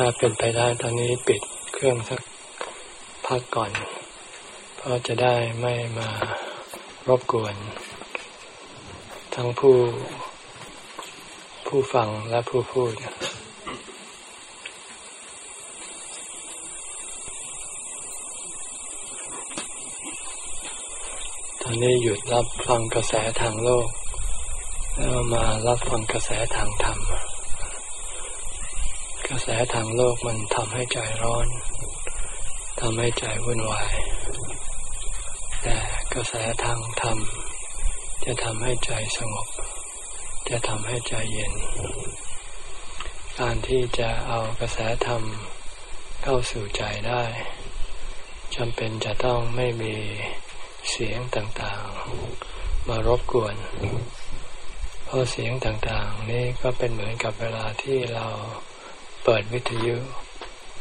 ถ้าเป็นไปได้ตอนนี้ปิดเครื่องสักพักก่อน เพราะจะได้ไม่มารบกวน ทั้งผู้ผู้ฟังและผู้พูดตอนนี้หยุดรับฟังกระแสทางโลก แล้วมารับฟังกระแสทางธรรม ระแสทางโลกมันทำให้ใจร้อนทำให้ใจวุ่นวาย แต่กระแสทางธรรม จะทำให้ใจสงบ จะทำให้ใจเย็น การที่จะเอากระแสธรรมเข้าสู่ใจได้จำเป็นจะต้องไม่มีเสียงต่างๆ มารบกวน เพราะเสียงต่างๆ นี้ก็เป็นเหมือนกับเวลาที่เรา เปิดวิทยุ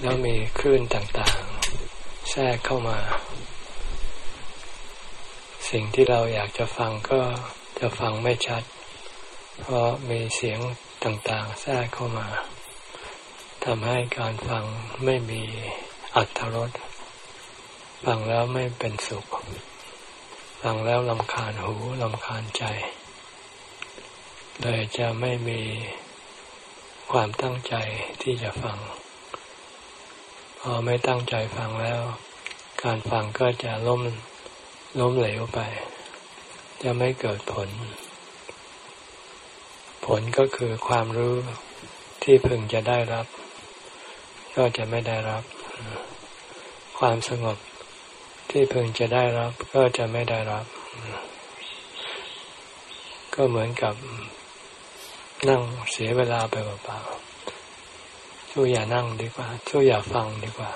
แล้วมีคลื่นต่างๆ แทรกเข้ามา สิ่งที่เราอยากจะฟังก็จะฟังไม่ชัด เพราะมีเสียงต่างๆ แทรกเข้ามาทำให้การฟังไม่มีอัตรสฟังแล้วไม่เป็นสุข ฟังแล้วลำคาญหูลำคาญใจ เลยจะไม่มี ความตั้งใจที่จะฟัง พอไม่ตั้งใจฟังแล้ว การฟังก็จะล้มล้มเหลวไป จะไม่เกิดผล ผลก็คือความรู้ที่พึงจะได้รับ ก็จะไม่ได้รับ ความสงบที่พึงจะได้รับ ก็จะไม่ได้รับ ก็เหมือนกับ นั่งเสียเวลาไปเปล่าๆช่วยอย่านั่งดีกว่า ช่วยอย่าฟังดีกว่า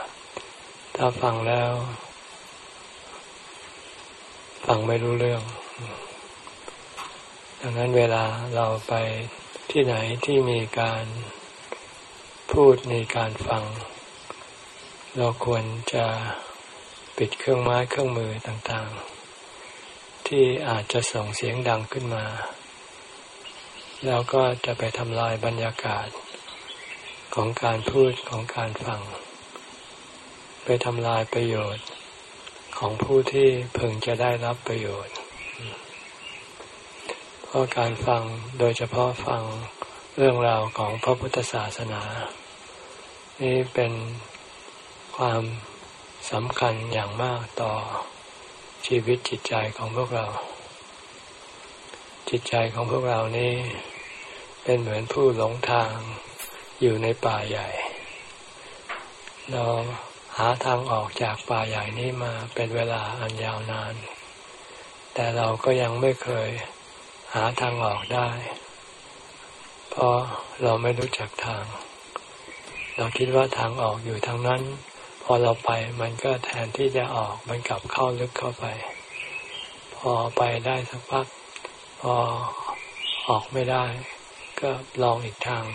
ถ้าฟังแล้ว ฟังไม่รู้เรื่อง ดังนั้นเวลาเราไปที่ไหนที่มีการพูดในการฟัง เราควรจะปิดเครื่องไม้เครื่องมือต่างๆ ที่อาจจะส่งเสียงดังขึ้นมา แล้วก็จะไปทำลายบรรยากาศของการพูดของการฟัง ไปทำลายประโยชน์ของผู้ที่พึงจะได้รับประโยชน์ เพราะการฟังโดยเฉพาะฟังเรื่องราวของพระพุทธศาสนา นี่เป็นความสำคัญอย่างมากต่อชีวิตจิตใจของพวกเรา จิตใจของพวกเรานี่เป็นเหมือนผู้หลงทางอยู่ในป่าใหญ่ เราหาทางออกจากป่าใหญ่นี้มาเป็นเวลาอันยาวนาน แต่เราก็ยังไม่เคยหาทางออกได้ เพราะเราไม่รู้จักทาง เราคิดว่าทางออกอยู่ทางนั้น พอเราไปมันก็แทนที่จะออกมันกลับเข้าลึกเข้าไป พอไปได้สักพัก พอออกไม่ได้ ก็ลองอีกทาง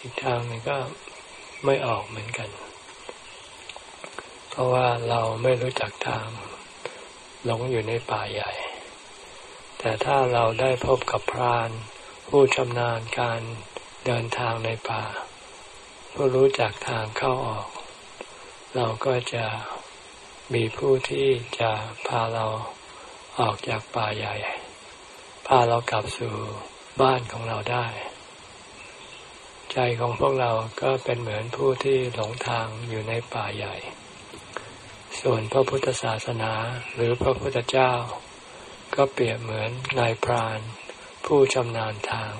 อีกทางหนึ่งก็ไม่ออกเหมือนกัน เพราะว่าเราไม่รู้จักทางหลงอยู่ในป่าใหญ่ แต่ถ้าเราได้พบกับพราน ผู้ชำนาญการเดินทางในป่า ผู้รู้จักทางเข้าออก เราก็จะมีผู้ที่จะพาเราออกจากป่าใหญ่ พาเรากลับสู่บ้านของเราได้ ใจของพวกเราก็เป็นเหมือนผู้ที่หลงทางอยู่ในป่าใหญ่ ส่วนพระพุทธศาสนาหรือพระพุทธเจ้า ก็เปรียบเหมือนนายพราน ผู้ชำนาญทาง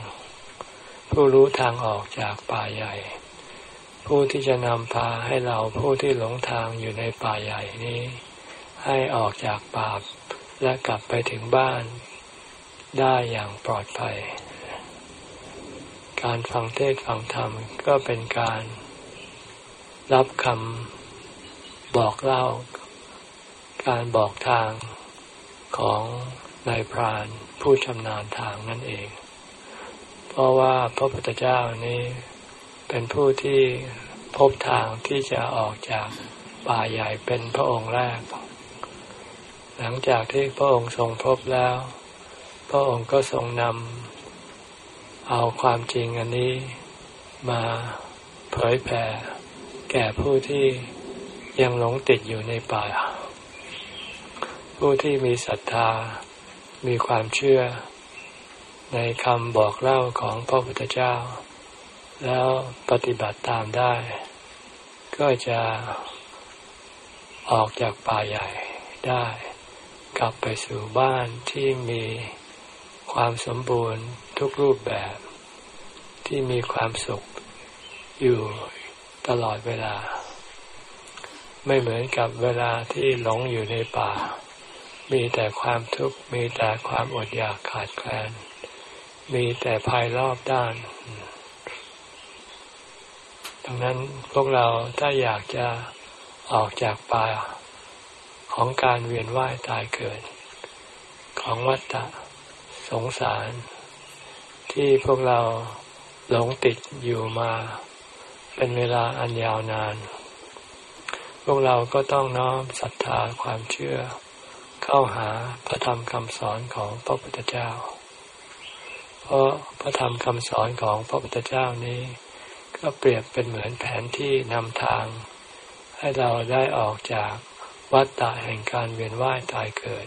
ผู้รู้ทางออกจากป่าใหญ่ ผู้ที่จะนำพาให้เราผู้ที่หลงทางอยู่ในป่าใหญ่นี้ ให้ออกจากป่าและกลับไปถึงบ้าน ได้อย่างปลอดภัย การฟังเทศฟังธรรมก็เป็นการรับคำบอกเล่า การบอกทางของนายพรานผู้ชำนาญทางนั่นเอง เพราะว่าพระพุทธเจ้านี้เป็นผู้ที่พบทางที่จะออกจากป่าใหญ่เป็นพระองค์แรก หลังจากที่พระองค์ทรงพบแล้ว ระองค์ก็ทรงนำเอาความจริงอันนี้มาเผเผยแผ่แก่ผู้ที่ยังหลงติดอยู่ในป่า ผู้ที่มีศรัทธา มีความเชื่อในคำบอกเล่าของพระพุทธเจ้า แล้วปฏิบัติตามได้ ก็จะออกจากป่าใหญ่ได้ กลับไปสู่บ้านที่มี ความสมบูรณ์ทุกรูปแบบที่มีความสุขอยู่ตลอดเวลา ไม่เหมือนกับเวลาที่หลงอยู่ในป่า มีแต่ความทุกข์มีแต่ความอดอยากขาดแคลน มีแต่ภายรอบด้าน ดังนั้นพวกเราถ้าอยากจะออกจากป่าของการเวียนว่ายตายเกิด ของวัฏฏะ สงสาร ที่พวกเราหลงติดอยู่มา เป็นเวลาอันยาวนาน พวกเราก็ต้องน้อมศรัทธาความเชื่อ เข้าหาพระธรรมคำสอนของพระพุทธเจ้า เพราะพระธรรมคำสอนของพระพุทธเจ้านี้ ก็เปรียบเป็นเหมือนแผนที่นำทาง ให้เราได้ออกจากวัฏฏะแห่งการเวียนว่ายตายเกิด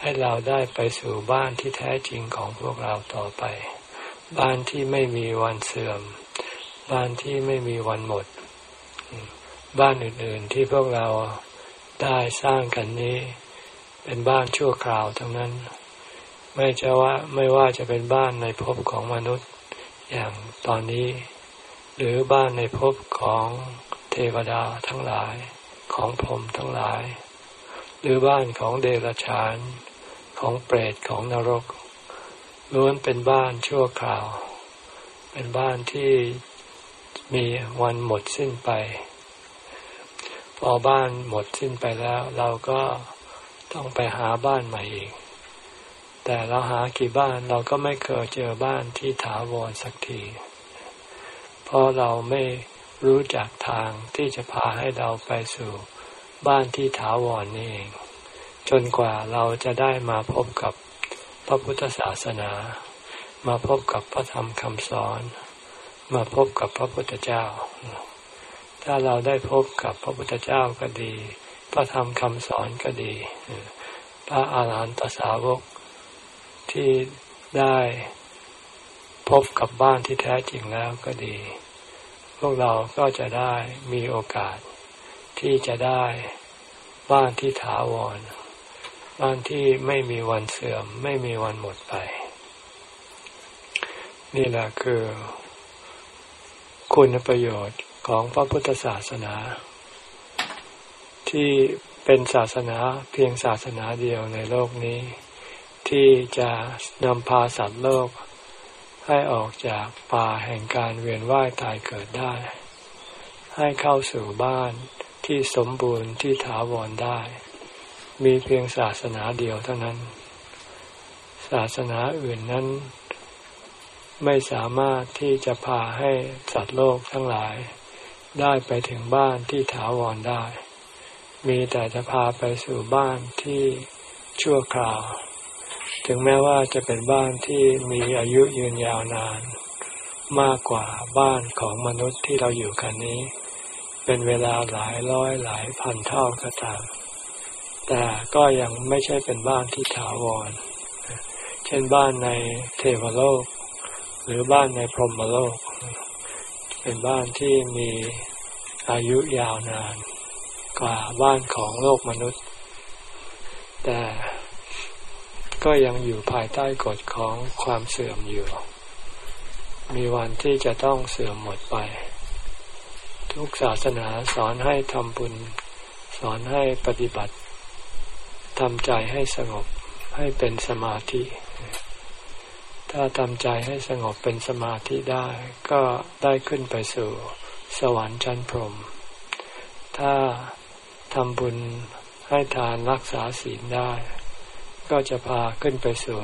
ให้เราได้ไปสู่บ้านที่แท้จริงของพวกเราต่อไป บ้านที่ไม่มีวันเสื่อม บ้านที่ไม่มีวันหมด บ้านอื่นๆที่พวกเราได้สร้างกันนี้ เป็นบ้านชั่วคราวทั้งนั้น ไม่จะว่าไม่ว่าจะเป็นบ้านในภพของมนุษย์อย่างตอนนี้ หรือบ้านในภพของเทวดาทั้งหลายของพรหมทั้งหลาย หรือบ้านของเดรัจฉาน ของเปรตของนรกล้วนเป็นบ้านชั่วคราว เป็นบ้านที่มีวันหมดสิ้นไป พอบ้านหมดสิ้นไปแล้ว เราก็ต้องไปหาบ้านใหม่อีก แต่เราหากี่บ้านเราก็ไม่เคยเจอบ้านที่ถาวรสักที เพราะเราไม่รู้จักทางที่จะพาให้เราไปสู่บ้านที่ถาวรนี่เอง จนกว่าเราจะได้มาพบกับพระพุทธศาสนา มาพบกับพระธรรมคำสอน มาพบกับพระพุทธเจ้า ถ้าเราได้พบกับพระพุทธเจ้าก็ดี พระธรรมคำสอนก็ดี พระอาหารหันตสาวกที่ได้พบกับบ้านที่แท้จริงแล้วก็ดี พวกเราก็จะได้มีโอกาสที่จะได้บ้านที่ถาวร บ้านที่ไม่มีวันเสื่อม ไม่มีวันหมดไป นี่แหละคือ คุณประโยชน์ของพระพุทธศาสนา ที่เป็นศาสนาเพียงศาสนาเดียวในโลกนี้ ที่จะนำพาสัตว์โลก ให้ออกจากป่าแห่งการเวียนว่ายตายเกิดได้ ให้เข้าสู่บ้านที่สมบูรณ์ที่ถาวรได้ มีเพียงศาสนาเดียวเท่านั้น ศาสนาอื่นนั้น ไม่สามารถที่จะพาให้สัตว์โลกทั้งหลาย ได้ไปถึงบ้านที่ถาวรได้ มีแต่จะพาไปสู่บ้านที่ชั่วคราว ถึงแม้ว่าจะเป็นบ้านที่มีอายุยืนยาวนาน มากกว่าบ้านของมนุษย์ที่เราอยู่กันนี้ เป็นเวลาหลายร้อยหลายพันเท่าก็ตาม แต่ก็ยังไม่ใช่เป็นบ้านที่ถาวร เช่นบ้านในเทวโลก หรือบ้านในพรหมโลก เป็นบ้านที่มีอายุยาวนานกว่าบ้านของโลกมนุษย์ แต่ก็ยังอยู่ภายใต้กฎของความเสื่อมอยู่ มีวันที่จะต้องเสื่อมหมดไป ทุกศาสนาสอนให้ทำบุญ สอนให้ปฏิบัติ ทำใจให้สงบให้เป็นสมาธิ ถ้าทำใจให้สงบเป็นสมาธิได้ ก็ได้ขึ้นไปสู่สวรรค์ชั้นพรหม ถ้าทำบุญให้ทานรักษาศีลได้ ก็จะพาขึ้นไปสู่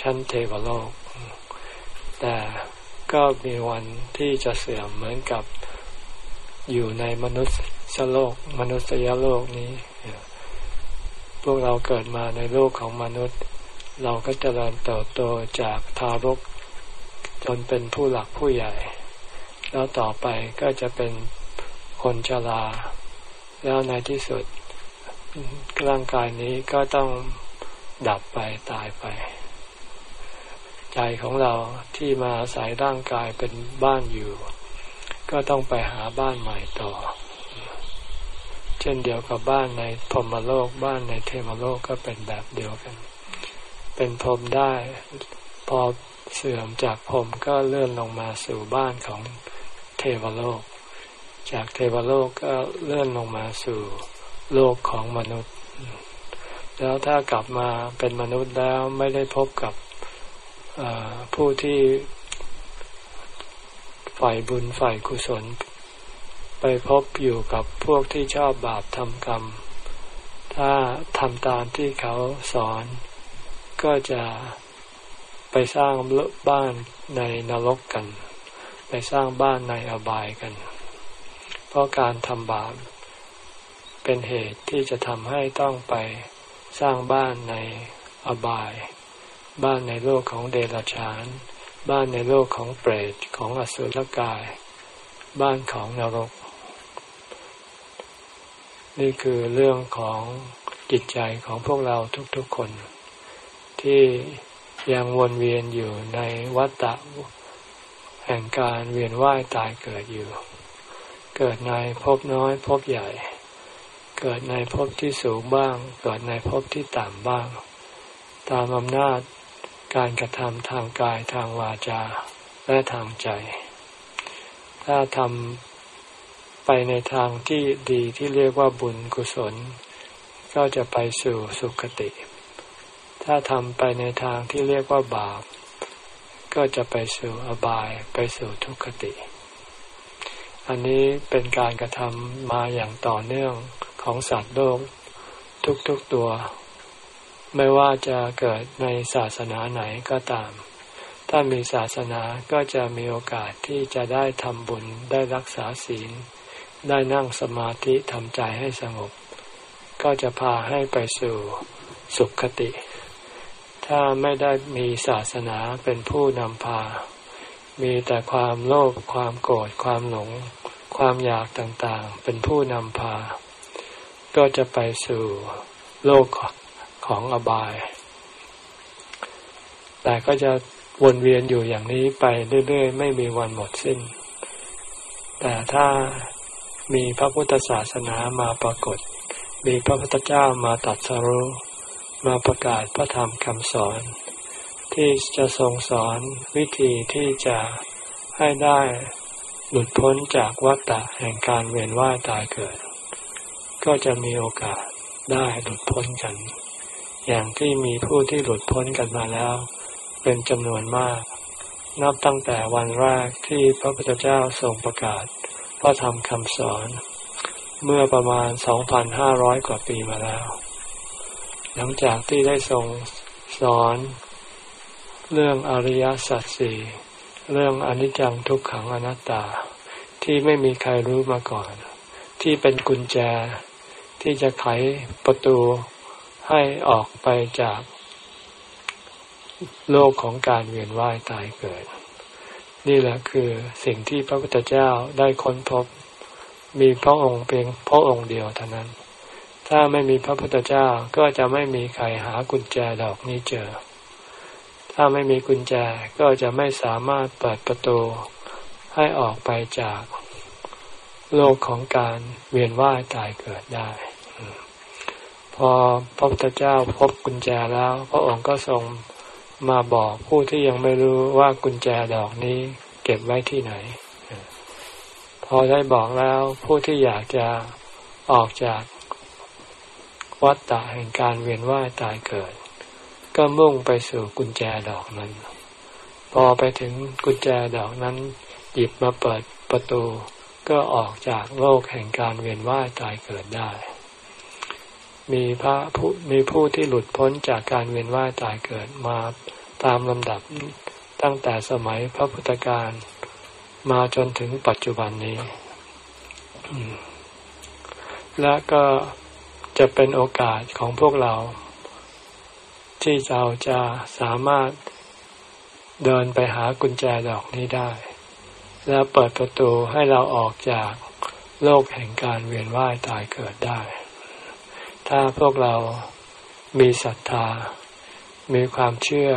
ชั้นเทวโลก แต่ก็มีวันที่จะเสื่อมเหมือนกับอยู่ในมนุษย์โลก มนุษยโลกนี้ วกเราเกิดมาในโลกของมนุษย์ เราก็จเจริญเติบโตจากทารก จนเป็นผู้หลักผู้ใหญ่ แล้วต่อไปก็จะเป็นคนชรา แล้วในที่สุดร่างกายนี้ก็ต้องดับไปตายไป ใจของเราที่มาอาศัยร่างกายเป็นบ้านอยู่ ก็ต้องไปหาบ้านใหม่ต่อ เช่นเดียวกับบ้านในพรมโลกบ้านในเทมโลกก็เป็นแบบเดียวกัน เป็นพรมได้ พอเสื่อมจากพรมก็เลื่อนลงมาสู่บ้านของเทวโลก จากเทวโลกก็เลื่อนลงมาสู่โลกของมนุษย์ แล้วถ้ากลับมาเป็นมนุษย์แล้วไม่ได้พบกับผู้ที่ฝ่ายบุญฝ่ายกุศล ไปพบอยู่กับพวกที่ชอบบาปทำกรรม ถ้าทำตามที่เขาสอน ก็จะไปสร้างบ้านในนรกกัน ไปสร้างบ้านในอบายกัน เพราะการทำบาปเป็นเหตุที่จะทำให้ต้องไปสร้างบ้านในอบาย บ้านในโลกของเดรัจฉาน บ้านในโลกของเปรตของอสุรกาย บ้านของนรก นี่คือเรื่องของจิตใจของพวกเราทุกๆคน ที่ยังวนเวียนอยู่ในวัฏฏะแห่งการเวียนว่ายตายเกิดอยู่ เกิดในภพน้อยภพใหญ่ เกิดในภพที่สูงบ้าง เกิดในภพที่ต่ำบ้าง ตามอำนาจการกระทำทางกายทางวาจาและทางใจ ถ้าทำ ไปในทางที่ดีที่เรียกว่าบุญกุศล ก็จะไปสู่สุคติ ถ้าทำไปในทางที่เรียกว่าบาป ก็จะไปสู่อบายไปสู่ทุกขติ อันนี้เป็นการกระทำมาอย่างต่อเนื่องของสัตว์โลกทุกๆตัว ไม่ว่าจะเกิดในศาสนาไหนก็ตามถ้ามีศาสนาก็จะมีโอกาสที่จะได้ทำบุญได้รักษาศีล ได้นั่งสมาธิทำใจให้สงบ ก็จะพาให้ไปสู่สุขคติ ถ้าไม่ได้มีศาสนาเป็นผู้นำพา มีแต่ความโลภความโกรธความหลง ความอยากต่างๆ เป็นผู้นำพา ก็จะไปสู่โลกของอบาย แต่ก็จะวนเวียนอยู่อย่างนี้ไปเรื่อยๆ ไม่มีวันหมดสิ้น แต่ถ้า มีพระพุทธศาสนามาปรากฏ มีพระพุทธเจ้ามาตัดสรุมาประกาศพระธรรมคำสอน ที่จะทรงสอนวิธีที่จะให้ได้หลุดพ้นจากวัฏฏะแห่งการเวียนว่ายตายเกิด ก็จะมีโอกาสได้หลุดพ้นกัน อย่างที่มีผู้ที่หลุดพ้นกันมาแล้ว เป็นจำนวนมาก นับตั้งแต่วันแรกที่พระพุทธเจ้าทรงประกาศ พระธรรมคำสอนเมื่อประมาณ 2,500 กว่าปีมาแล้ว หลังจากที่ได้ทรงสอน เรื่องอริยสัจสี่เรื่องอนิจจังทุกขังอนัตตา ที่ไม่มีใครรู้มาก่อน ที่เป็นกุญแจที่จะไขประตูให้ออกไปจาก โลกของการเวียนว่ายตายเกิด นี่แหละคือสิ่งที่พระพุทธเจ้าได้ค้นพบ มีพระองค์เพียงพระองค์เดียวเท่านั้น ถ้าไม่มีพระพุทธเจ้าก็จะไม่มีใครหากุญแจดอกนี้เจอ ถ้าไม่มีกุญแจก็จะไม่สามารถเปิดประตูให้ออกไปจากโลกของการเวียนว่ายตายเกิดได้ พอพระพุทธเจ้าพบกุญแจแล้ว พระองค์ก็ทรง มาบอกผู้ที่ยังไม่รู้ว่ากุญแจดอกนี้เก็บไว้ที่ไหน พอได้บอกแล้วผู้ที่อยากจะออกจากวัฏฏะแห่งการเวียนว่ายตายเกิด ก็มุ่งไปสู่กุญแจดอกนั้น พอไปถึงกุญแจดอกนั้น หยิบมาเปิดประตู ก็ออกจากโลกแห่งการเวียนว่ายตายเกิดได้ มีพระผู้มีผู้ที่หลุดพ้นจากการเวียนว่ายตายเกิดมาตามลำดับตั้งแต่สมัยพระพุทธการมาจนถึงปัจจุบันนี้ และก็จะเป็นโอกาสของพวกเรา ที่เราจะสามารถเดินไปหากุญแจดอกนี้ได้ แล้วเปิดประตูให้เราออกจากโลกแห่งการเวียนว่ายตายเกิดได้ ถ้าพวกเรามีศรัทธา มีความเชื่อ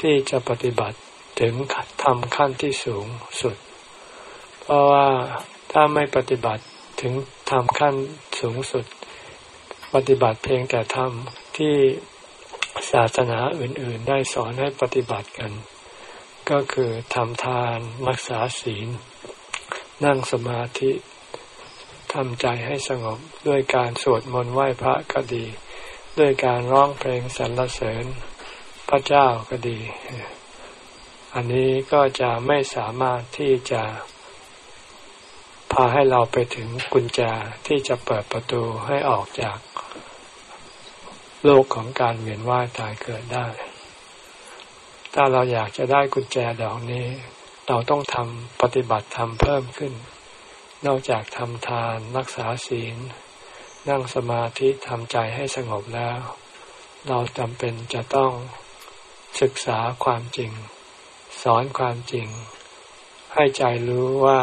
ที่จะปฏิบัติถึงทำขั้นที่สูงสุด เพราะว่าถ้าไม่ปฏิบัติถึงทำขั้นสูงสุด ปฏิบัติเพียงแต่ทำที่ศาสนาอื่น ๆ ได้สอนให้ปฏิบัติกัน ก็คือทำทานรักษาศีล นั่งสมาธิ ทำใจให้สงบด้วยการสวดมนต์ไหว้พระก็ดี ด้วยการร้องเพลงสรรเสริญพระเจ้าก็ดี อันนี้ก็จะไม่สามารถที่จะพาให้เราไปถึงกุญแจที่จะเปิดประตูให้ออกจากโลกของการเวียนว่ายตายเกิดได้ ถ้าเราอยากจะได้กุญแจดอกนี้ เราต้องทำปฏิบัติธรรมเพิ่มขึ้น นอกจากทำทานรักษาศีล นั่งสมาธิทำใจให้สงบแล้ว เราจำเป็นจะต้องศึกษาความจริง สอนความจริง ให้ใจรู้ว่า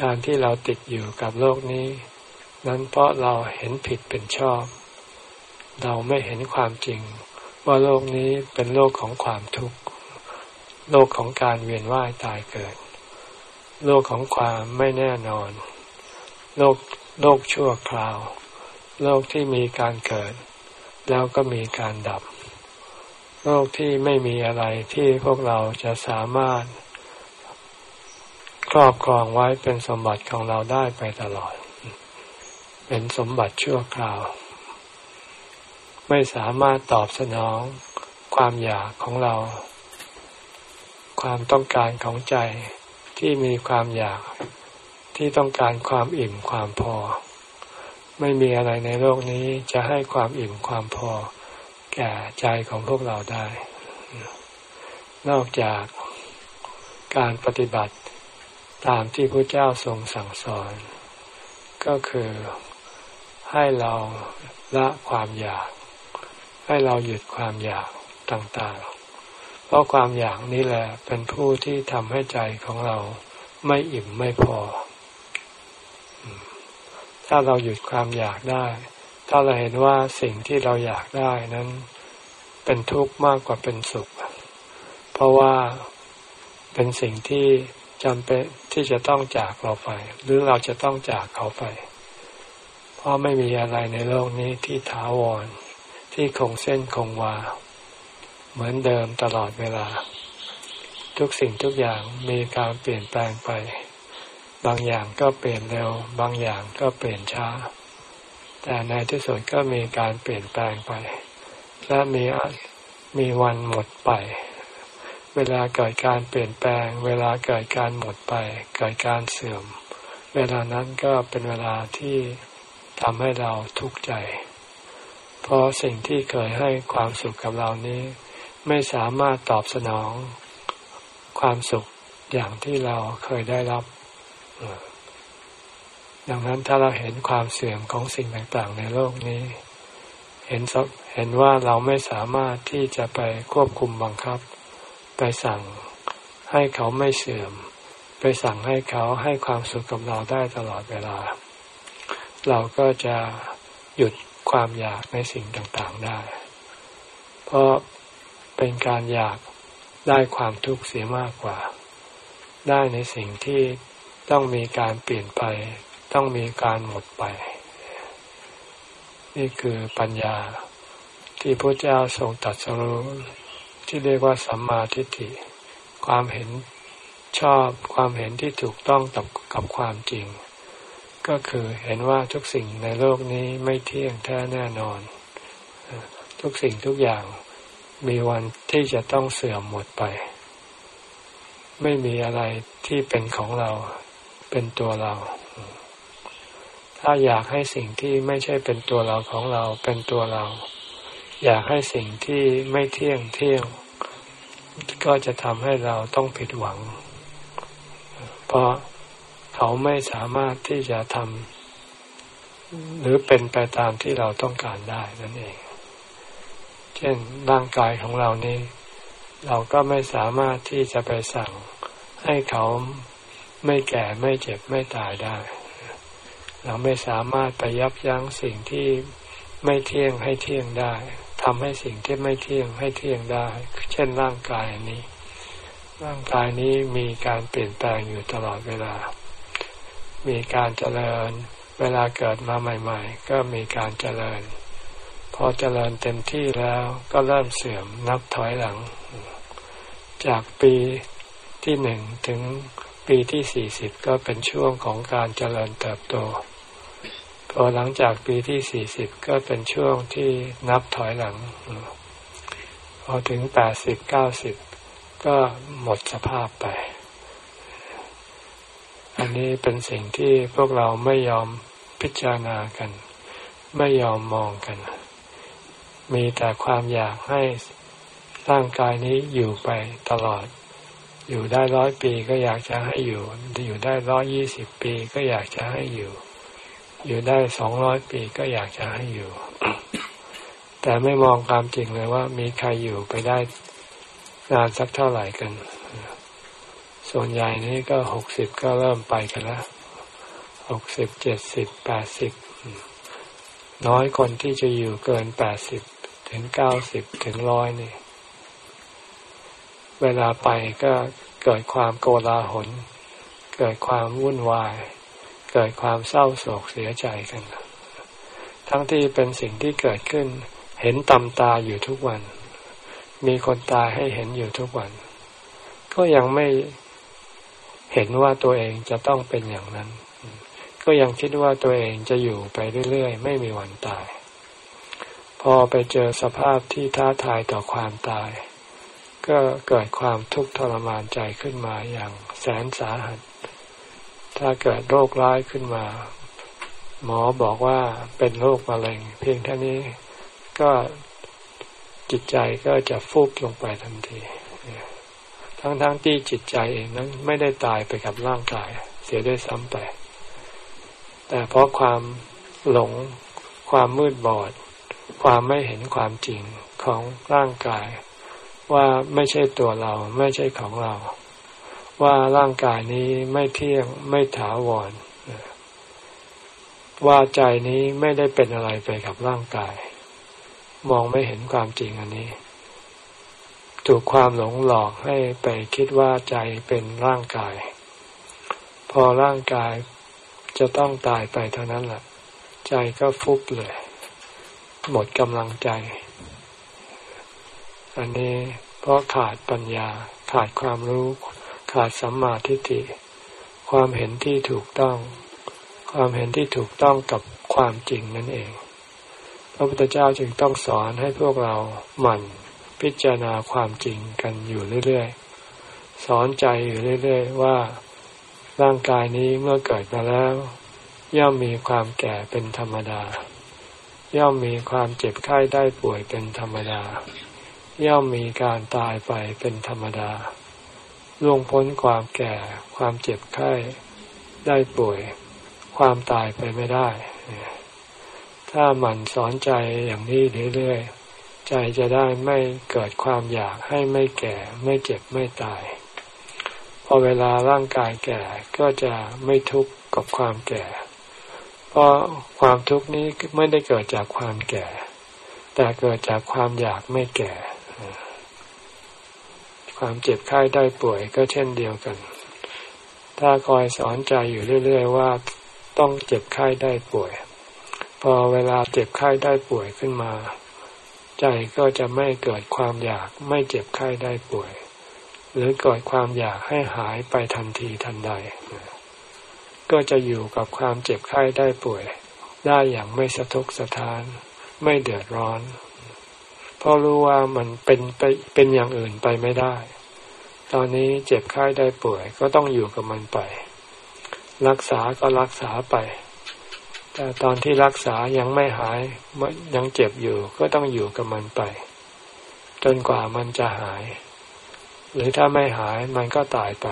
การที่เราติดอยู่กับโลกนี้ นั้นเพราะเราเห็นผิดเป็นชอบ เราไม่เห็นความจริง ว่าโลกนี้เป็นโลกของความทุกข์ โลกของการเวียนว่ายตายเกิด โลกของความไม่แน่นอน โลกโลกชั่วคราว โลกที่มีการเกิด แล้วก็มีการดับ โลกที่ไม่มีอะไรที่พวกเราจะสามารถ ครอบครองไว้เป็นสมบัติของเราได้ไปตลอด เป็นสมบัติชั่วคราว ไม่สามารถตอบสนองความอยากของเรา ความต้องการของใจ ที่มีความอยากที่ต้องการความอิ่มความพอ ไม่มีอะไรในโลกนี้จะให้ความอิ่มความพอ แก่ใจของพวกเราได้ นอกจากการปฏิบัติตามที่พระเจ้าทรงสั่งสอน ก็คือให้เราละความอยาก ให้เราหยุดความอยากต่างๆ เพราะความอยากนี้แหละเป็นผู้ที่ทำให้ใจของเราไม่อิ่มไม่พอ ถ้าเราหยุดความอยากได้ ถ้าเราเห็นว่าสิ่งที่เราอยากได้นั้น เป็นทุกข์มากกว่าเป็นสุข เพราะว่าเป็นสิ่งที่จำเป็นที่จะต้องจากเราไป หรือเราจะต้องจากเขาไป เพราะไม่มีอะไรในโลกนี้ที่ถาวรที่คงเส้นคงวา เหมือนเดิมตลอดเวลา ทุกสิ่งทุกอย่างมีการเปลี่ยนแปลงไป บางอย่างก็เปลี่ยนเร็ว บางอย่างก็เปลี่ยนช้า แต่ในที่สุดก็มีการเปลี่ยนแปลงไป และมีมีวันหมดไป เวลาเกิดการเปลี่ยนแปลง เวลาเกิดการหมดไป เกิดการเสื่อม เวลานั้นก็เป็นเวลาที่ทำให้เราทุกข์ใจ เพราะสิ่งที่เคยให้ความสุขกับเรานี้ ไม่สามารถตอบสนอง ความสุขอย่างที่เราเคยได้รับ ดังนั้นถ้าเราเห็นความเสื่อมของสิ่งต่างๆ ในโลกนี้ เห็นเห็นว่าเราไม่สามารถที่จะไปควบคุมบังคับ ไปสั่งให้เขาไม่เสื่อม ไปสั่งให้เขาให้ความสุขกับเราได้ตลอดเวลา เราก็จะหยุดความอยากในสิ่งต่างๆได้ เพราะ เป็นการอยากได้ความทุกข์เสียมากกว่า ได้ในสิ่งที่ต้องมีการเปลี่ยนไป ต้องมีการหมดไป นี่คือปัญญาที่พระเจ้าทรงตัดสรู้ที่เรียกว่าสัมมาทิฏฐิ ความเห็นชอบความเห็นที่ถูกต้องกับกับความจริง ก็คือเห็นว่าทุกสิ่งในโลกนี้ไม่เที่ยงแท้แน่นอน ทุกสิ่งทุกอย่าง มีวันที่จะต้องเสื่อมหมดไป ไม่มีอะไรที่เป็นของเราเป็นตัวเรา ถ้าอยากให้สิ่งที่ไม่ใช่เป็นตัวเราของเราเป็นตัวเรา อยากให้สิ่งที่ไม่เที่ยงเที่ยง ก็จะทำให้เราต้องผิดหวัง เพราะเขาไม่สามารถที่จะทำหรือเป็นไปตามที่เราต้องการได้นั่นเอง เช่นร่างกายของเรานี้ เราก็ไม่สามารถที่จะไปสั่งให้เขาไม่แก่ไม่เจ็บไม่ตายได้ เราไม่สามารถไปยับยั้งสิ่งที่ไม่เที่ยงให้เที่ยงได้ทำให้สิ่งที่ไม่เที่ยงให้เที่ยงได้ เช่นร่างกายนี้ ร่างกายนี้มีการเปลี่ยนแปลงอยู่ตลอดเวลา มีการเจริญ เวลาเกิดมาใหม่ ๆ ก็มีการเจริญ พอเจริญเต็มที่แล้วก็เริ่มเสื่อมนับถอยหลัง จากปีที่หนึ่งถึงปีที่สี่สิบก็เป็นช่วงของการเจริญเติบโต พอหลังจากปีที่สี่สิบก็เป็นช่วงที่นับถอยหลัง พอถึงแปดสิบเก้าสิบก็หมดสภาพไป อันนี้เป็นสิ่งที่พวกเราไม่ยอมพิจารณากัน ไม่ยอมมองกัน มีแต่ความอยากให้ร่างกายนี้อยู่ไปตลอด อยู่ได้ร้อยปีก็อยากจะให้อยู่ อยู่ได้ร้อยยี่สิบปีก็อยากจะให้อยู่ อยู่ได้สองร้อยปีก็อยากจะให้อยู่ แต่ไม่มองความจริงเลยว่า มีใครอยู่ไปได้นานสักเท่าไหร่กัน ส่วนใหญ่นี้ก็หกสิบก็เริ่มไปกันแล้วหกสิบเจ็ดสิบแปดสิบน้อยคนที่จะอยู่เกินแปดสิบ ถึงเก้าสิบถึงร้อยนี่ เวลาไปก็เกิดความโกลาหล เกิดความวุ่นวาย เกิดความเศร้าโศกเสียใจกัน ทั้งที่เป็นสิ่งที่เกิดขึ้น เห็นตำตาอยู่ทุกวัน มีคนตายให้เห็นอยู่ทุกวัน ก็ยังไม่เห็นว่าตัวเองจะต้องเป็นอย่างนั้น ก็ยังคิดว่าตัวเองจะอยู่ไปเรื่อยๆ ไม่มีวันตาย อไปเจอสภาพที่ท้าทายต่อความตาย ก็เกิดความทุกข์ทรมานใจขึ้นมาอย่างแสนสาหัส ถ้าเกิดโรคร้ายขึ้นมา หมอบอกว่าเป็นโรคมะเร็ง เพียงแค่นี้ก็จิตใจก็จะฟุบลงไปทันที ทั้งๆทที่จิตใจเองนั้นไม่ได้ตายไปกับร่างกาย เสียด้วยซ้ำไป แต่เพราะความหลงความมืดบอด ความไม่เห็นความจริงของร่างกาย ว่าไม่ใช่ตัวเราไม่ใช่ของเรา ว่าร่างกายนี้ไม่เที่ยงไม่ถาวร ว่าใจนี้ไม่ได้เป็นอะไรไปกับร่างกาย มองไม่เห็นความจริงอันนี้ ถูกความหลงหลอกให้ไปคิดว่าใจเป็นร่างกาย พอร่างกายจะต้องตายไปเท่านั้นแหละใจก็ฟุบเลย หมดกำลังใจ อันนี้เพราะขาดปัญญา ขาดความรู้ ขาดสัมมาทิฏฐิ ความเห็นที่ถูกต้อง ความเห็นที่ถูกต้องกับความจริงนั่นเอง พระพุทธเจ้าจึงต้องสอนให้พวกเราหมั่นพิจารณาความจริงกันอยู่เรื่อยๆ สอนใจอยู่เรื่อยๆ ว่าร่างกายนี้เมื่อเกิดมาแล้ว ย่อมมีความแก่เป็นธรรมดา ย่อมมีความเจ็บไข้ได้ป่วยเป็นธรรมดา ย่อมมีการตายไปเป็นธรรมดาล่วงพ้นความแก่ ความเจ็บไข้ได้ป่วย ความตายไปไม่ได้ ถ้ามันสอนใจอย่างนี้เรื่อยๆใจจะได้ไม่เกิดความอยากให้ไม่แก่ ไม่เจ็บไม่ตาย พอเวลาร่างกายแก่ก็จะไม่ทุกข์กับความแก่ เพราะความทุกข์นี้ไม่ได้เกิดจากความแก่ แต่เกิดจากความอยากไม่แก่ ความเจ็บไข้ได้ป่วยก็เช่นเดียวกัน ถ้าคอยสอนใจอยู่เรื่อย ๆ ว่าต้องเจ็บไข้ได้ป่วย พอเวลาเจ็บไข้ได้ป่วยขึ้นมา ใจก็จะไม่เกิดความอยากไม่เจ็บไข้ได้ป่วย หรือเกิดความอยากให้หายไปทันทีทันใด ก็จะอยู่กับความเจ็บไข้ได้ป่วย ได้อย่างไม่สะทกสะท้าน ไม่เดือดร้อน เพราะรู้ว่ามันเป็นไปเป็นอย่างอื่นไปไม่ได้ ตอนนี้เจ็บไข้ได้ป่วย ก็ต้องอยู่กับมันไป รักษาก็รักษาไป แต่ตอนที่รักษายังไม่หายยังเจ็บอยู่ก็ต้องอยู่กับมันไป จนกว่ามันจะหาย หรือถ้าไม่หายมันก็ตายไป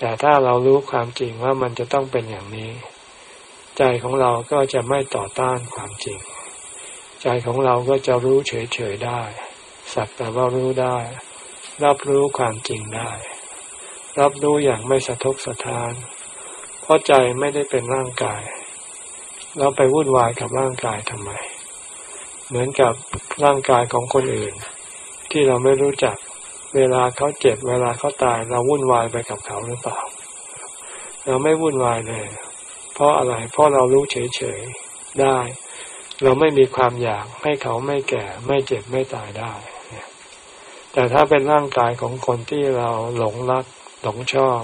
แต่ถ้าเรารู้ความจริงว่ามันจะต้องเป็นอย่างนี้ ใจของเราก็จะไม่ต่อต้านความจริง ใจของเราก็จะรู้เฉยๆได้ สักแต่ว่ารู้ได้ รับรู้ความจริงได้ รับรู้อย่างไม่สะทกสะท้าน เพราะใจไม่ได้เป็นร่างกาย เราไปวุ่นวายกับร่างกายทำไม เหมือนกับร่างกายของคนอื่น ที่เราไม่รู้จัก เวลาเขาเจ็บเวลาเขาตายเราวุ่นวายไปกับเขาหรือเปล่า เราไม่วุ่นวายเลย เพราะอะไร เพราะเรารู้เฉยๆได้ เราไม่มีความอยากให้เขาไม่แก่ ไม่เจ็บไม่ตายได้ แต่ถ้าเป็นร่างกายของคนที่เราหลงรักหลงชอบ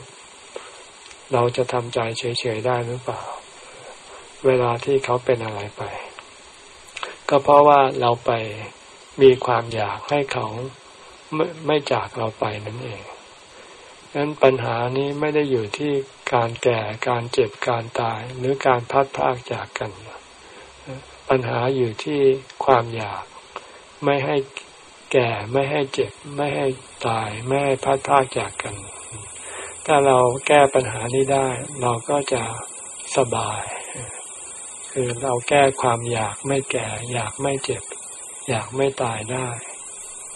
เราจะทำใจเฉยๆได้หรือเปล่า เวลาที่เขาเป็นอะไรไป ก็เพราะว่าเราไปมีความอยากให้เขา ไม่ไม่จากเราไปนั่นเองนั้นปัญหานี้ไม่ได้อยู่ที่การแก่การเจ็บการตาย หรือการพัดพากจากกัน ปัญหาอยู่ที่ความอยาก ไม่ให้แก่ไม่ให้เจ็บ ไม่ให้ตาย ไม่ให้พัดพากจากกัน ถ้าเราแก้ปัญหานี้ได้ เราก็จะสบาย คือเราแก้ความอยากไม่แก่ อยากไม่เจ็บ อยากไม่ตายได้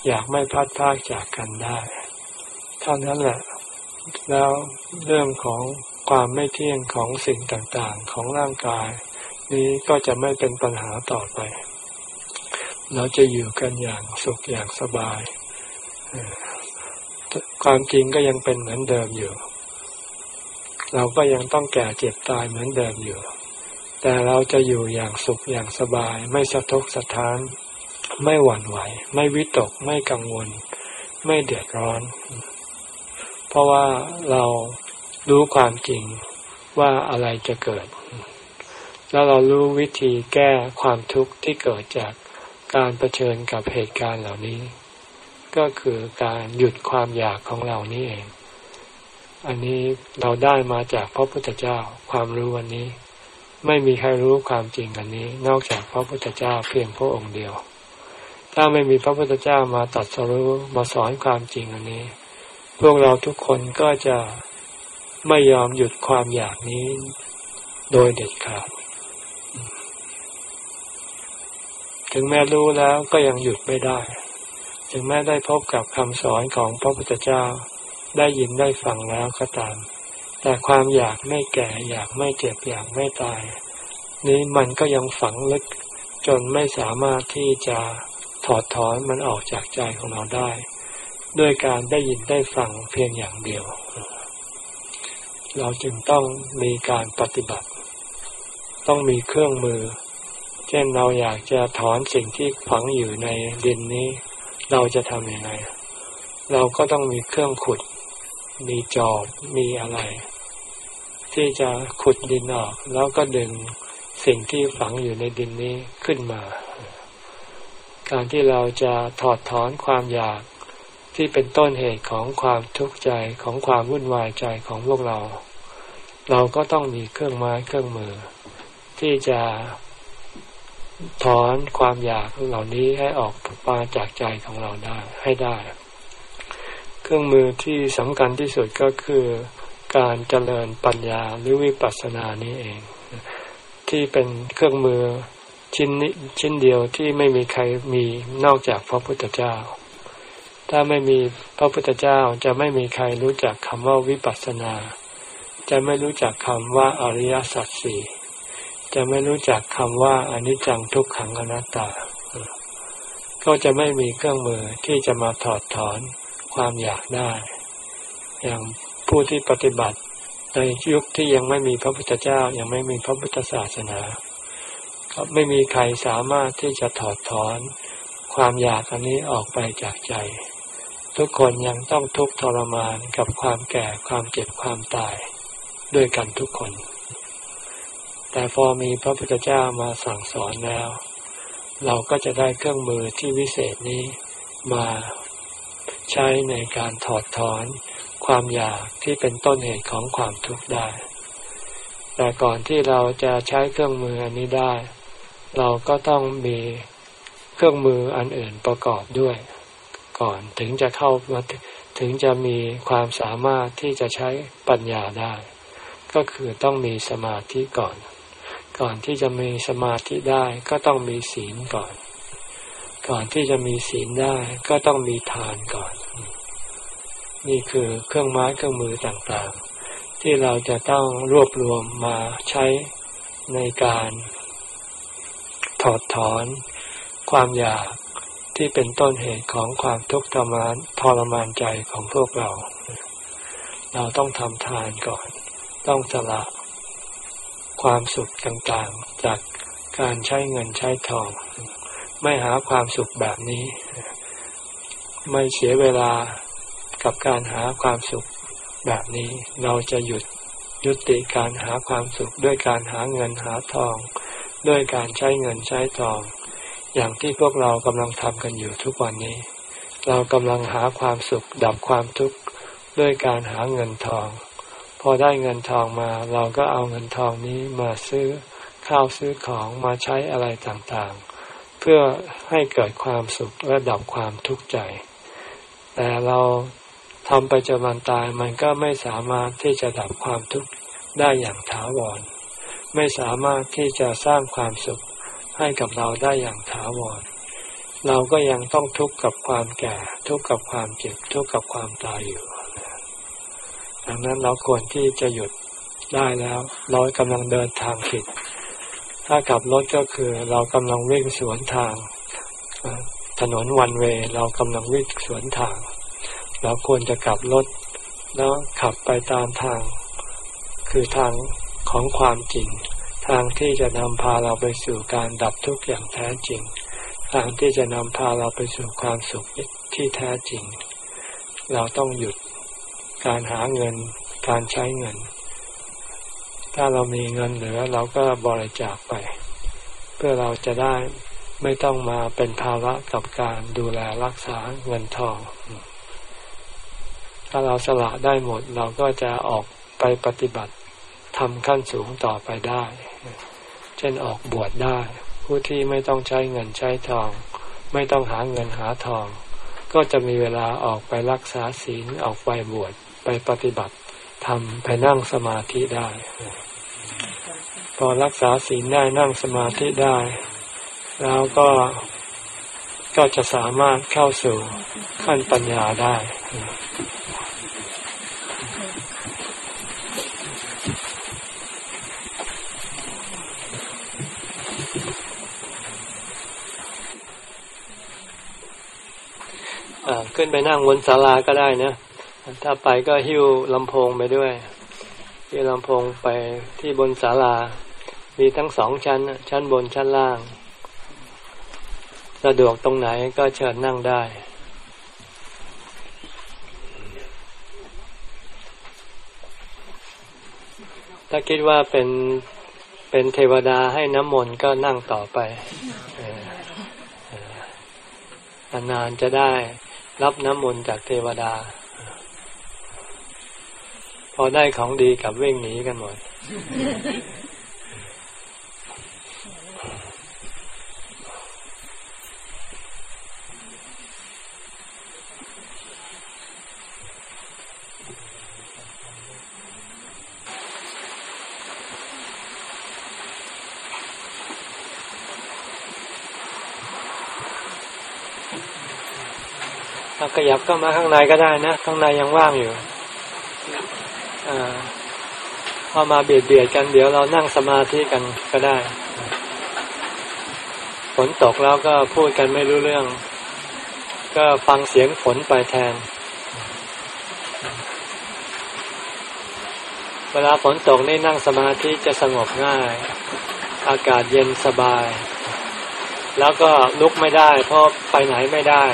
อยากไม่พัดพากจากกันได้ เท่านั้นแหละ แล้วเรื่องของความไม่เที่ยงของสิ่งต่างๆของร่างกาย นี้ก็จะไม่เป็นปัญหาต่อไป เราจะอยู่กันอย่างสุขอย่างสบาย ความจริงก็ยังเป็นเหมือนเดิมอยู่ เราก็ยังต้องแก่เจ็บตายเหมือนเดิมอยู่ แต่เราจะอยู่อย่างสุขอย่างสบาย ไม่สะทกสะท้าน ไม่หวั่นไหว ไม่วิตก ไม่กังวล ไม่เดือดร้อน เพราะว่าเรารู้ความจริงว่าอะไรจะเกิด แล้วเรารู้วิธีแก้ความทุกข์ที่เกิดจากการเผชิญกับเหตุการณ์เหล่านี้ ก็คือการหยุดความอยากของเรานี่เอง อันนี้เราได้มาจากพระพุทธเจ้าความรู้อันนี้ ไม่มีใครรู้ความจริงอันนี้ นอกจากพระพุทธเจ้าเพียงพระองค์เดียว ถ้าไม่มีพระพุทธเจ้ามาตัดสรู้มาสอนความจริงอันนี้ พวกเราทุกคนก็จะไม่ยอมหยุดความอยากนี้ โดยเด็ดขาด ถึงแม้รู้แล้วก็ยังหยุดไม่ได้ ถึงแม้ได้พบกับคำสอนของพระพุทธเจ้า ได้ยินได้ฟังแล้วก็ตาม แต่ความอยากไม่แก่ อยากไม่เจ็บอยากไม่ตาย นี้มันก็ยังฝังลึกจนไม่สามารถที่จะ อดถอนมันออกจากใจของเราได้ ด้วยการได้ยินได้ฟังเพียงอย่างเดียว เราจึงต้องมีการปฏิบัติ ต้องมีเครื่องมือ เช่นเราอยากจะถอนสิ่งที่ฝังอยู่ในดินนี้ เราจะทำยังไง เราก็ต้องมีเครื่องขุด มีจอบมีอะไร ที่จะขุดดินออก แล้วก็ดึงสิ่งที่ฝังอยู่ในดินนี้ขึ้นมา การที่เราจะถอดถอนความอยากที่เป็นต้นเหตุของความทุกข์ใจของความวุ่นวายใจของพวกเรา เราก็ต้องมีเครื่องไม้เครื่องมือ ที่จะถอนความอยากเหล่านี้ให้ออกมาจากใจของเราได้ให้ได้ เครื่องมือที่สำคัญที่สุดก็คือการเจริญปัญญาหรือวิปัสสนานี้เอง ที่เป็นเครื่องมือ ชิ้นนี้ชิ้นเดียวที่ไม่มีใครมีนอกจากพระพุทธเจ้า ถ้าไม่มีพระพุทธเจ้าจะไม่มีใครรู้จักคำว่าวิปัสสนา จะไม่รู้จักคำว่าอริยสัจสี่จะไม่รู้จักคำว่าอนิจจังทุกขังอนัตตา ก็จะไม่มีเครื่องมือที่จะมาถอดถอนความอยากได้ อย่างผู้ที่ปฏิบัติในยุคที่ยังไม่มีพระพุทธเจ้ายังไม่มีพระพุทธศาสนา ไม่มีใครสามารถที่จะถอดถอน ความอยากอันนี้ออกไปจากใจ ทุกคนยังต้องทุกข์ทรมานกับความแก่ความเจ็บความตายด้วยกันทุกคน แต่พอมีพระพุทธเจ้ามาสั่งสอนแล้ว เราก็จะได้เครื่องมือที่วิเศษนี้มาใช้ในการถอดถอนความอยากที่เป็นต้นเหตุของความทุกข์ได้ แต่ก่อนที่เราจะใช้เครื่องมืออันนี้ได้ เราก็ต้องมีเครื่องมืออันอื่นประกอบด้วย ก่อนถึงจะเข้ามาถึงจะมีความสามารถที่จะใช้ปัญญาได้ ก็คือต้องมีสมาธิก่อน ก่อนที่จะมีสมาธิได้ก็ต้องมีศีลก่อน ก่อนที่จะมีศีลได้ก็ต้องมีทานก่อน นี่คือเครื่องไม้เครื่องมือต่างๆ ที่เราจะต้องรวบรวมมาใช้ในการ ถอดถอน ความอยากที่เป็นต้นเหตุของความทุกข์ทรมานทรมานใจของพวกเรา เราต้องทำทานก่อน ต้องสละความสุขต่างๆ จากการใช้เงินใช้ทอง ไม่หาความสุขแบบนี้ ไม่เสียเวลากับการหาความสุขแบบนี้ เราจะหยุดยุติการหาความสุขด้วยการหาเงินหาทอง ด้วยการใช้เงินใช้ทอง อย่างที่พวกเรากำลังทำกันอยู่ทุกวันนี้ เรากำลังหาความสุขดับความทุกข์ด้วยการหาเงินทอง พอได้เงินทองมาเราก็เอาเงินทองนี้มาซื้อข้าวซื้อของมาใช้อะไรต่างๆ เพื่อให้เกิดความสุขและดับความทุกข์ใจ แต่เราทำไปจนวันตายมันก็ไม่สามารถที่จะดับความทุกข์ได้อย่างถาวร ไม่สามารถที่จะสร้างความสุขให้กับเราได้อย่างถาวร เราก็ยังต้องทุกข์กับความแก่ ทุกข์กับความเจ็บ ทุกข์กับความตายอยู่ ดังนั้นเราควรที่จะหยุดได้แล้ว เรากำลังเดินทางผิด ถ้าขับรถก็คือเรากำลังวิ่งสวนทาง ถนนวันเวเรากำลังวิ่งสวนทาง เราควรจะกลับรถแล้วขับไปตามทาง คือทาง ของความจริง ทางที่จะนำพาเราไปสู่การดับทุกข์อย่างแท้จริง ทางที่จะนำพาเราไปสู่ความสุขที่แท้จริง เราต้องหยุดการหาเงิน การใช้เงิน ถ้าเรามีเงินเหลือเราก็บริจาคไป เพื่อเราจะได้ไม่ต้องมาเป็นภาระกับการดูแลรักษาเงินทอง ถ้าเราสละได้หมดเราก็จะออกไปปฏิบัติ ทำขั้นสูงต่อไปได้ เช่นออกบวชได้ ผู้ที่ไม่ต้องใช้เงินใช้ทอง ไม่ต้องหาเงินหาทอง ก็จะมีเวลาออกไปรักษาศีลออกไปบวชไปปฏิบัติทำไปนั่งสมาธิได้ พอรักษาศีลได้นั่งสมาธิได้ แล้วก็ก็จะสามารถเข้าสู่ขั้นปัญญาได้ ขึ้นไปนั่งบนศาลาก็ได้นะถ้าไปก็หิ้วลำโพงไปด้วยหิ้วลำโพงไปที่บนศาลา มีทั้งสองชั้น ชั้นบนชั้นล่าง สะดวกตรงไหนก็เชิญนั่งได้ ถ้าคิดว่าเป็นเป็นเทวดาให้น้ำมนต์ก็นั่งต่อไปนานจะได้ รับน้ำมนต์จากเทวดา พอได้ของดีกับเว่งหนีกันหมด ขยับเข้ามาข้างในก็ได้นะ ข้างในยังว่างอยู่พอมาเบียดเบียดกันเดี๋ยวเรานั่งสมาธิกันก็ได้ฝนตกแล้วก็พูดกันไม่รู้เรื่อง ก็ฟังเสียงฝนไปแทน เวลาฝนตกนี่นั่งสมาธิจะสงบง่าย อากาศเย็นสบาย แล้วก็ลุกไม่ได้ เพราะไปไหนไม่ได้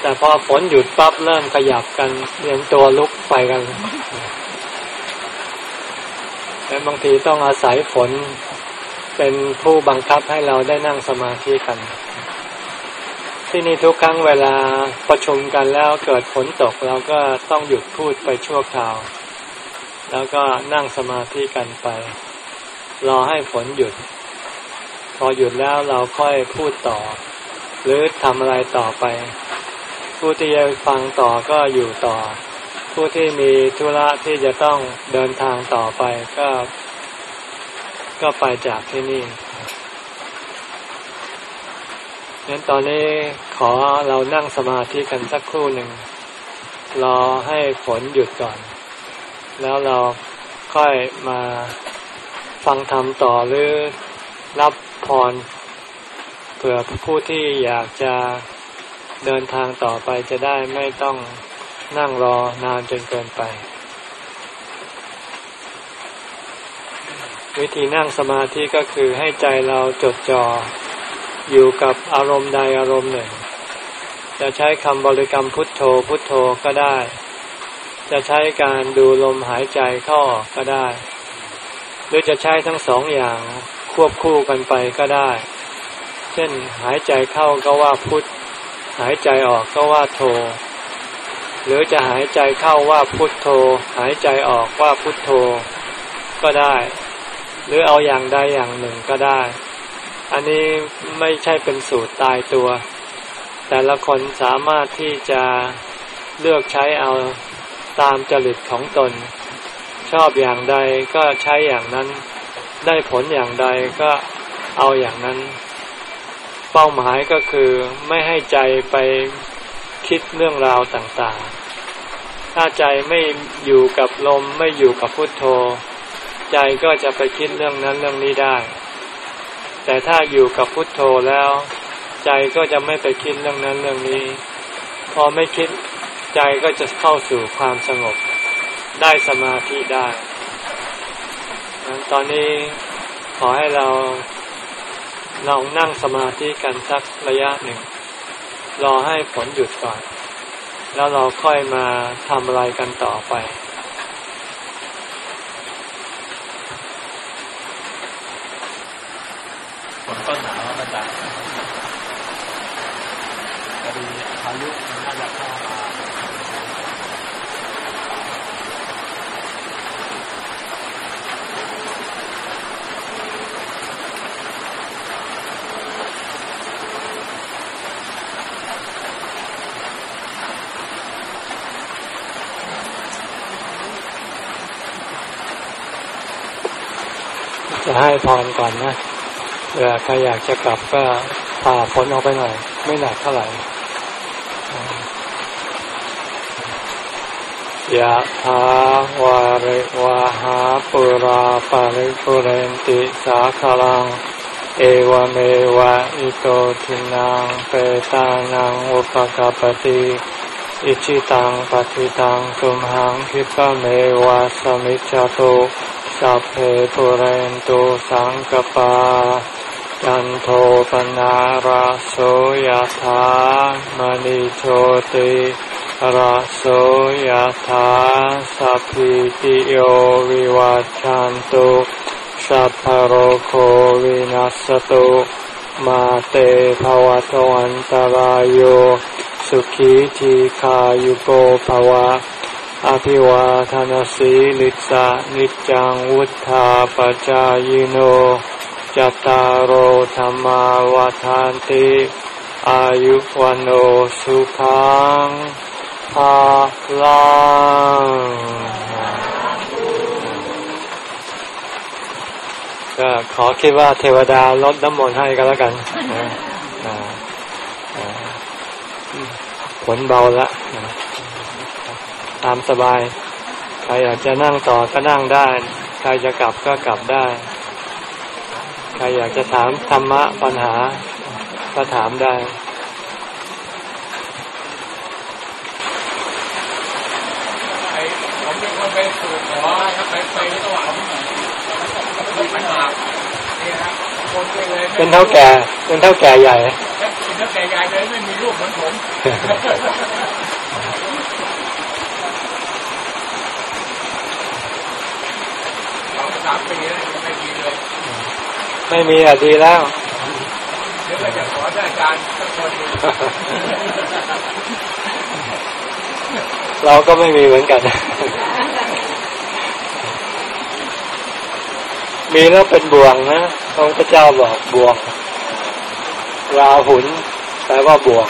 แต่ พอฝนหยุดปั๊บเริ่มขยับกันเรียนตัวลุกไปกันและบางทีต้องอาศัยฝนเป็นผู้บังคับให้เราได้นั่งสมาธิกัน ที่นี่ทุกครั้งเวลาประชุมกันแล้วเกิดฝนตกเราก็ต้องหยุดพูดไปชั่วคราว แล้วก็นั่งสมาธิกันไป รอให้ฝนหยุด พอหยุดแล้วเราค่อยพูดต่อ หรือทำอะไรต่อไป ผู้ที่จะฟังต่อก็อยู่ต่อ ผู้ที่มีธุระที่จะต้องเดินทางต่อไปก็ ก็ไปจากที่นี่งั้นตอนนี้ขอเรานั่งสมาธิกันสักครู่หนึ่งรอให้ฝนหยุดก่อน แล้วเราค่อยมาฟังธรรมต่อหรือรับพรเผื่อผู้ที่อยากจะ เดินทางต่อไปจะได้ไม่ต้องนั่งรอนานจนเกินไป วิธีนั่งสมาธิก็คือให้ใจเราจดจ่ออยู่กับอารมณ์ใดอารมณ์หนึ่ง จะใช้คำบริกรรมพุทโธพุทโธก็ได้ จะใช้การดูลมหายใจเข้าออกก็ได้ หรือจะใช้ทั้งสองอย่างควบคู่กันไปก็ได้ เช่นหายใจเข้าก็ว่าพุท หายใจออกก็ว่าโธหรือจะหายใจเข้าว่าพุทโธ หายใจออกว่าพุทโธ ก็ได้ หรือเอาอย่างใดอย่างหนึ่งก็ได้ อันนี้ไม่ใช่เป็นสูตรตายตัว แต่ละคนสามารถที่จะเลือกใช้เอาตามจริตของตน ชอบอย่างใดก็ใช้อย่างนั้น ได้ผลอย่างใดก็เอาอย่างนั้น เป้าหมายก็คือไม่ให้ใจไปคิดเรื่องราวต่างๆ ถ้าใจไม่อยู่กับลมไม่อยู่กับพุทโธ ใจก็จะไปคิดเรื่องนั้นเรื่องนี้ได้ แต่ถ้าอยู่กับพุทโธแล้ว ใจก็จะไม่ไปคิดเรื่องนั้นเรื่องนี้ พอไม่คิดใจก็จะเข้าสู่ความสงบ ได้สมาธิได้ ตอนนี้ขอให้เรา ลองนั่งสมาธิกันสักระยะหนึ่ง รอให้ผลหยุดก่อน แล้วเราค่อยมาทำอะไรกันต่อไปฝนต้นหนาวมาจากพอดีพายุมันน่าจะเข้ามาจะ ให้พรก่อนนะเผื่อใครอยากจะกลับก็ผ่าฝนออกไปหน่อย ไม่หนักเท่าไหร่ยะถาวาริวาหาปุราปาริปุเรนติสาคลัง เอวเมวะอิโตทินังเปตานังอุปกาปติอิชิตังปฏิตังตุมหังคิปะเมวะสมิจจตุ สัพเพปุเรนตุสังกปา จันโทปนาราโสยธามณิโชติราโสยธาสัพพิติโยวิวัจจันตุสัพพโรโควินัสตุมาเตภวะตวันตารโยสุขีทีขายุโกภวะ อภิวาทานสีลิสานิจังวุธาปจายโนจตารโหธรรมาวาทานติอายุวันโอสุขังภาลังก็ขอคิดว่าเทวดาลดน้ำมนต์ให้ก็แล้วกันผลเบาละ ตามสบาย ใครอยากจะนั่งต่อก็นั่งได้ ใครจะกลับก็กลับได้ ใครอยากจะถามธรรมะปัญหา ก็ถามได้ผมเป็นคนไปสู่ขอครับไปไประหว่างมีปัญหาเนี่ยครับคนไปเลยเป็นเท่าแก่เป็นเท่าแก่ใหญ่เป็นเท่าแก่ใหญ่เลยไม่มีลูกเหมือนผมามปีแล้วไม่มีเลย ไม่มีอะดีแล้วเดี๋ยวเราจะขออาจารย์สักคนเราก็ไม่มีเหมือนกัน มีแล้วเป็นบ่วงนะพระพุทธเจ้าบอกบ่วงราหุนแปลว่าบ่วง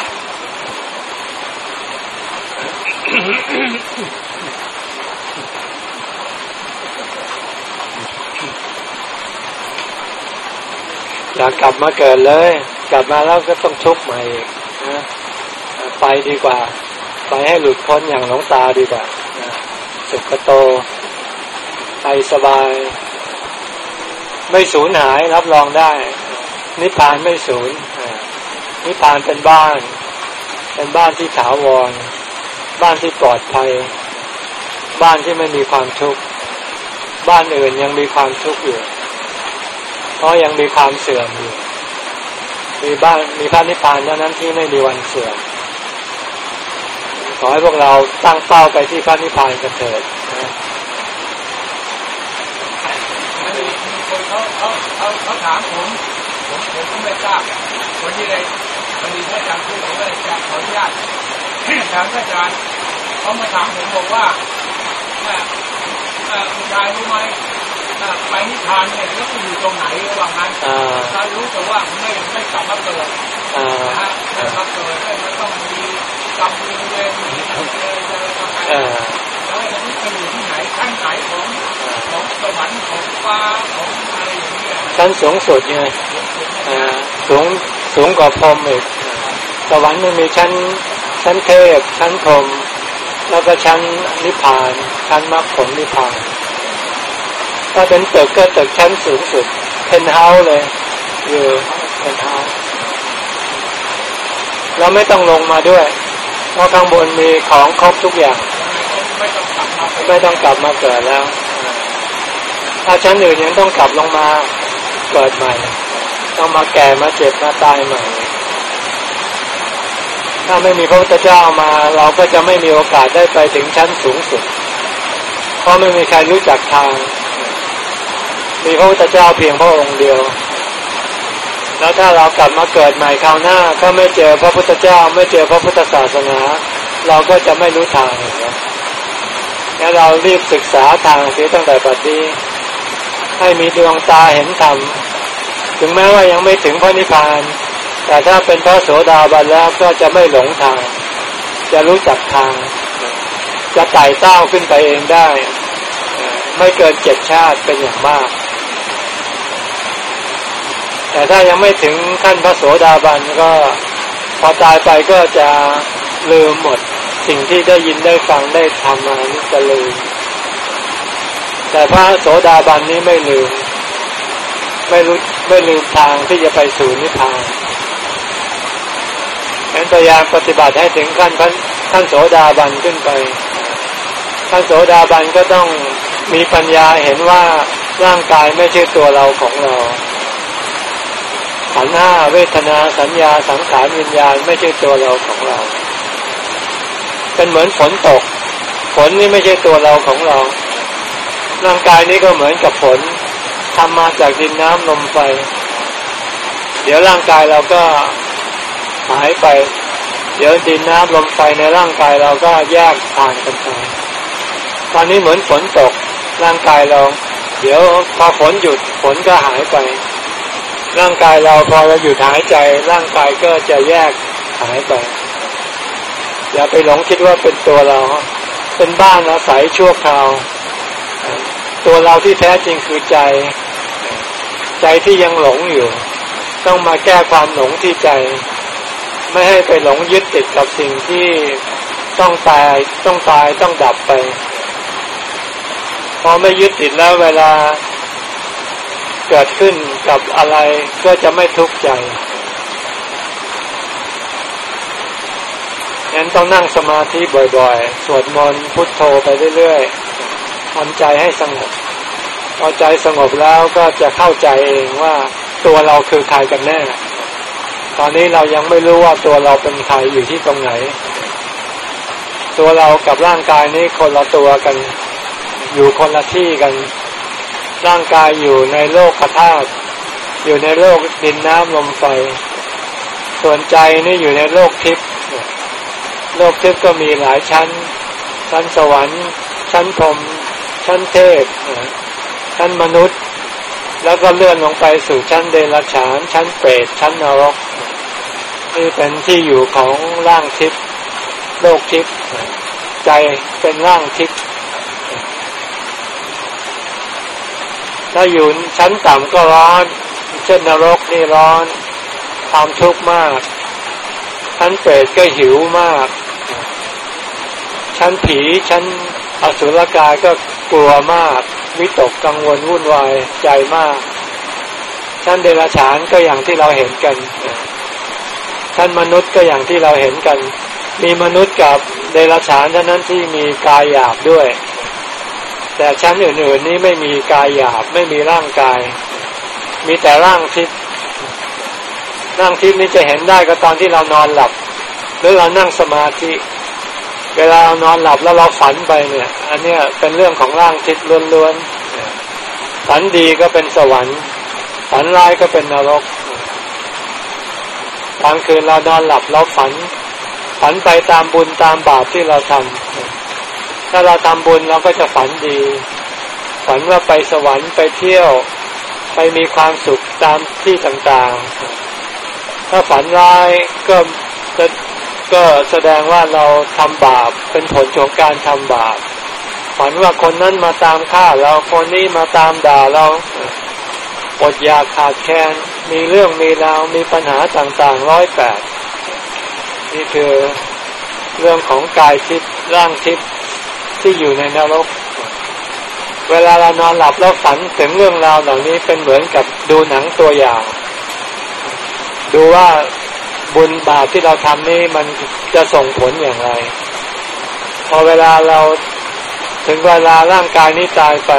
กกลับมาเกิดเลย กลับมาแล้วก็ต้องทุกข์ใหม่อีกนะไปดีกว่า ไปให้หลุดพ้นอย่างหลวงตาดีกว่าสุขโต ไปสบาย ไม่สูญหายรับรองได้ นิพพานไม่สูญนิพพานเป็นบ้าน เป็นบ้านที่ถาวร บ้านที่ปลอดภัย บ้านที่ไม่มีความทุกข์ บ้านอื่นยังมีความทุกข์อยู่ เพราะยังมีความเสื่อมอยู่มีบ้านมีพระนิพพานเท่านั้นที่ไม่มีวันเสื่อมขอให้พวกเราตั้งเป้าไปที่พระนิพพานกันเถิดเขาเขาเขาเขาถามผมผมผมก็ไม่ทราบวันที่เลยวันนี้ท่านอาจารย์พูดผมก็เลยจะขออนุญาตถามอาจารย์เขามาถามผมบอกว่าคุณชายรู้ไหม ไปนิพพานเนี่ยแล้วอยู่ตรงไหนระหว่างนั้นถ้ารู้แต่ว่าไม่ไม่กลับมาเกิดนะฮะไม่กลับมาเกิดไม่ต้องมีกรรมมีเวรมีอะไรแล้วมันจะอยู่ที่ไหนขั้นไหนของของสวรรค์ของฟ้าของอะไรอย่างเงี้ยชั้นสูงสุดไงสูงสูงกว่าพรหมอีกสวรรค์มันมีชั้นชั้นเทพชั้นพรหมแล้วก็ชั้นนิพพาน ชั้นมรรคผลนิพพาน ถ้าเป็นตึกก็ตึกชั้นสูงสุดเพนเฮาส์เลยอยู่เพนเฮาส์เราไม่ต้องลงมาด้วย เพราะข้างบนมีของครบทุกอย่าง ไม่ต้องกลับมาเกิดแล้ว ถ้าชั้นอื่นยังต้องกลับลงมาเกิดใหม่ ต้องมาแก่มาเจ็บมาตายใหม่ ถ้าไม่มีพระพุทธเจ้ามา เราก็จะไม่มีโอกาสได้ไปถึงชั้นสูงสุด เพราะไม่มีใครรู้จักทาง มีพระพุทธเจ้าเพียงพระองค์เดียว แล้วถ้าเรากลับมาเกิดใหม่คราวหน้าก็ไม่เจอพระพุทธเจ้าไม่เจอพระพุทธศาสนา เราก็จะไม่รู้ทางนะงั้นเรารีบศึกษาทางเสียตั้งแต่ปัจจุบันให้มีดวงตาเห็นธรรมถึงแม้ว่ายังไม่ถึงพระนิพพาน แต่ถ้าเป็นพระโสดาบันแล้วก็จะไม่หลงทาง จะรู้จักทาง จะไต่เต้าขึ้นไปเองได้ ไม่เกินเจ็ดชาติเป็นอย่างมาก แต่ถ้ายังไม่ถึงขั้นพระโสดาบันก็พอตายไปก็จะลืมหมดสิ่งที่ได้ยินได้ฟังได้ทำมานี่จะลืม แต่พระโสดาบันนี้ไม่ลืม ไม่รู้ไม่ลืมทางที่จะไปสู่นิพพานฉะนั้นพยายามปฏิบัติให้ถึงขั้นขั้นโสดาบันขึ้นไปขั้นโสดาบันก็ต้องมีปัญญาเห็นว่าร่างกายไม่ใช่ตัวเราของเรา ขันห้าเวทนาสัญญาสังขารวิญญาณไม่ใช่ตัวเราของเรา เป็นเหมือนฝนตก ฝนนี่ไม่ใช่ตัวเราของเรา ร่างกายนี้ก็เหมือนกับฝนทำมาจากดินน้ำลมไฟ เดี๋ยวร่างกายเราก็หายไป เดี๋ยวดินน้ำลมไฟในร่างกายเราก็แยกผ่านกันไปตอนนี้เหมือนฝนตกร่างกายเรา เดี๋ยวพอฝนหยุดฝนก็หายไป ร่างกายเราพอเราหยุดหายใจ ร่างกายก็จะแยกหายไป อย่าไปหลงคิดว่าเป็นตัวเรา เป็นบ้านอาศัยชั่วคราว ตัวเราที่แท้จริงคือใจ ใจที่ยังหลงอยู่ ต้องมาแก้ความหลงที่ใจ ไม่ให้ไปหลงยึดติดกับสิ่งที่ต้องตายต้องตายต้องดับไป พอไม่ยึดติดแล้วเวลา เกิดขึ้นกับอะไรก็จะไม่ทุกข์ใจงั้นต้องนั่งสมาธิบ่อยๆ สวดมนต์พุทโธไปเรื่อยๆทำใจให้สงบ พอใจสงบแล้วก็จะเข้าใจเองว่าตัวเราคือใครกันแน่ ตอนนี้เรายังไม่รู้ว่าตัวเราเป็นใครอยู่ที่ตรงไหน ตัวเรากับร่างกายนี้คนละตัวกัน อยู่คนละที่กัน ร่างกายอยู่ในโลกธาตุอยู่ในโลกดินน้ำลมไฟส่วนใจนี่อยู่ในโลกทิพย์โลกทิพย์ก็มีหลายชั้น ชั้นสวรรค์ ชั้นพรมชั้นเทพชั้นมนุษย์ แล้วก็เลื่อนลงไปสู่ชั้นเดรัจฉาน ชั้นเปรตชั้นนรกนี่เป็นที่อยู่ของร่างทิพย์โลกทิพย์ใจเป็นร่างทิพย์ ถ้าอยู่ชั้นต่ำก็ร้อน เช่นนรกนี่ร้อนความทุกข์มาก ชั้นเปรตก็หิวมาก ชั้นผีชั้นอสุรกายก็กลัวมากวิตกกังวลวุ่นวายใจมาก ชั้นเดรัจฉานก็อย่างที่เราเห็นกัน ชั้นมนุษย์ก็อย่างที่เราเห็นกัน มีมนุษย์กับเดรัจฉานเท่านั้นที่มีกายหยาบด้วย แต่ชั้นอื่นๆนี้ไม่มีกายหยาบไม่มีร่างกาย มีแต่ร่างทิพย์ร่างทิพย์นี้จะเห็นได้ก็ตอนที่เรานอนหลับ หรือเรานั่งสมาธิ เวลาเรานอนหลับแล้วเราฝันไปเนี่ย อันเนี้ยเป็นเรื่องของร่างทิพย์ล้วนๆฝันดีก็เป็นสวรรค์ ฝันร้ายก็เป็นนรกกลางคืนเรานอนหลับเราฝัน ฝันไปตามบุญตามบาปที่เราทำ ถ้าเราทำบุญเราก็จะฝันดี ฝันว่าไปสวรรค์ไปเที่ยว ไปมีความสุขตามที่ต่างๆ ถ้าฝันร้ายก็จะก็แสดงว่าเราทำบาปเป็นผลของการทำบาป ฝันว่าคนนั้นมาตามฆ่าเราคนนี้มาตามด่าเราอดอยากขาดแคลนมีเรื่องมีราวมีปัญหาต่างๆร้อยแปดนี่คือเรื่องของกายทิพย์ร่างทิพย์ ที่อยู่ในนรก เวลาเรานอนหลับแล้วฝันถึงเรื่องราวเหล่านี้เป็นเหมือนกับดูหนังตัวอย่าง ดูว่าบุญบาปที่เราทำนี่มันจะส่งผลอย่างไร พอเวลาเราถึงเวลาร่างกายนี้ตายไป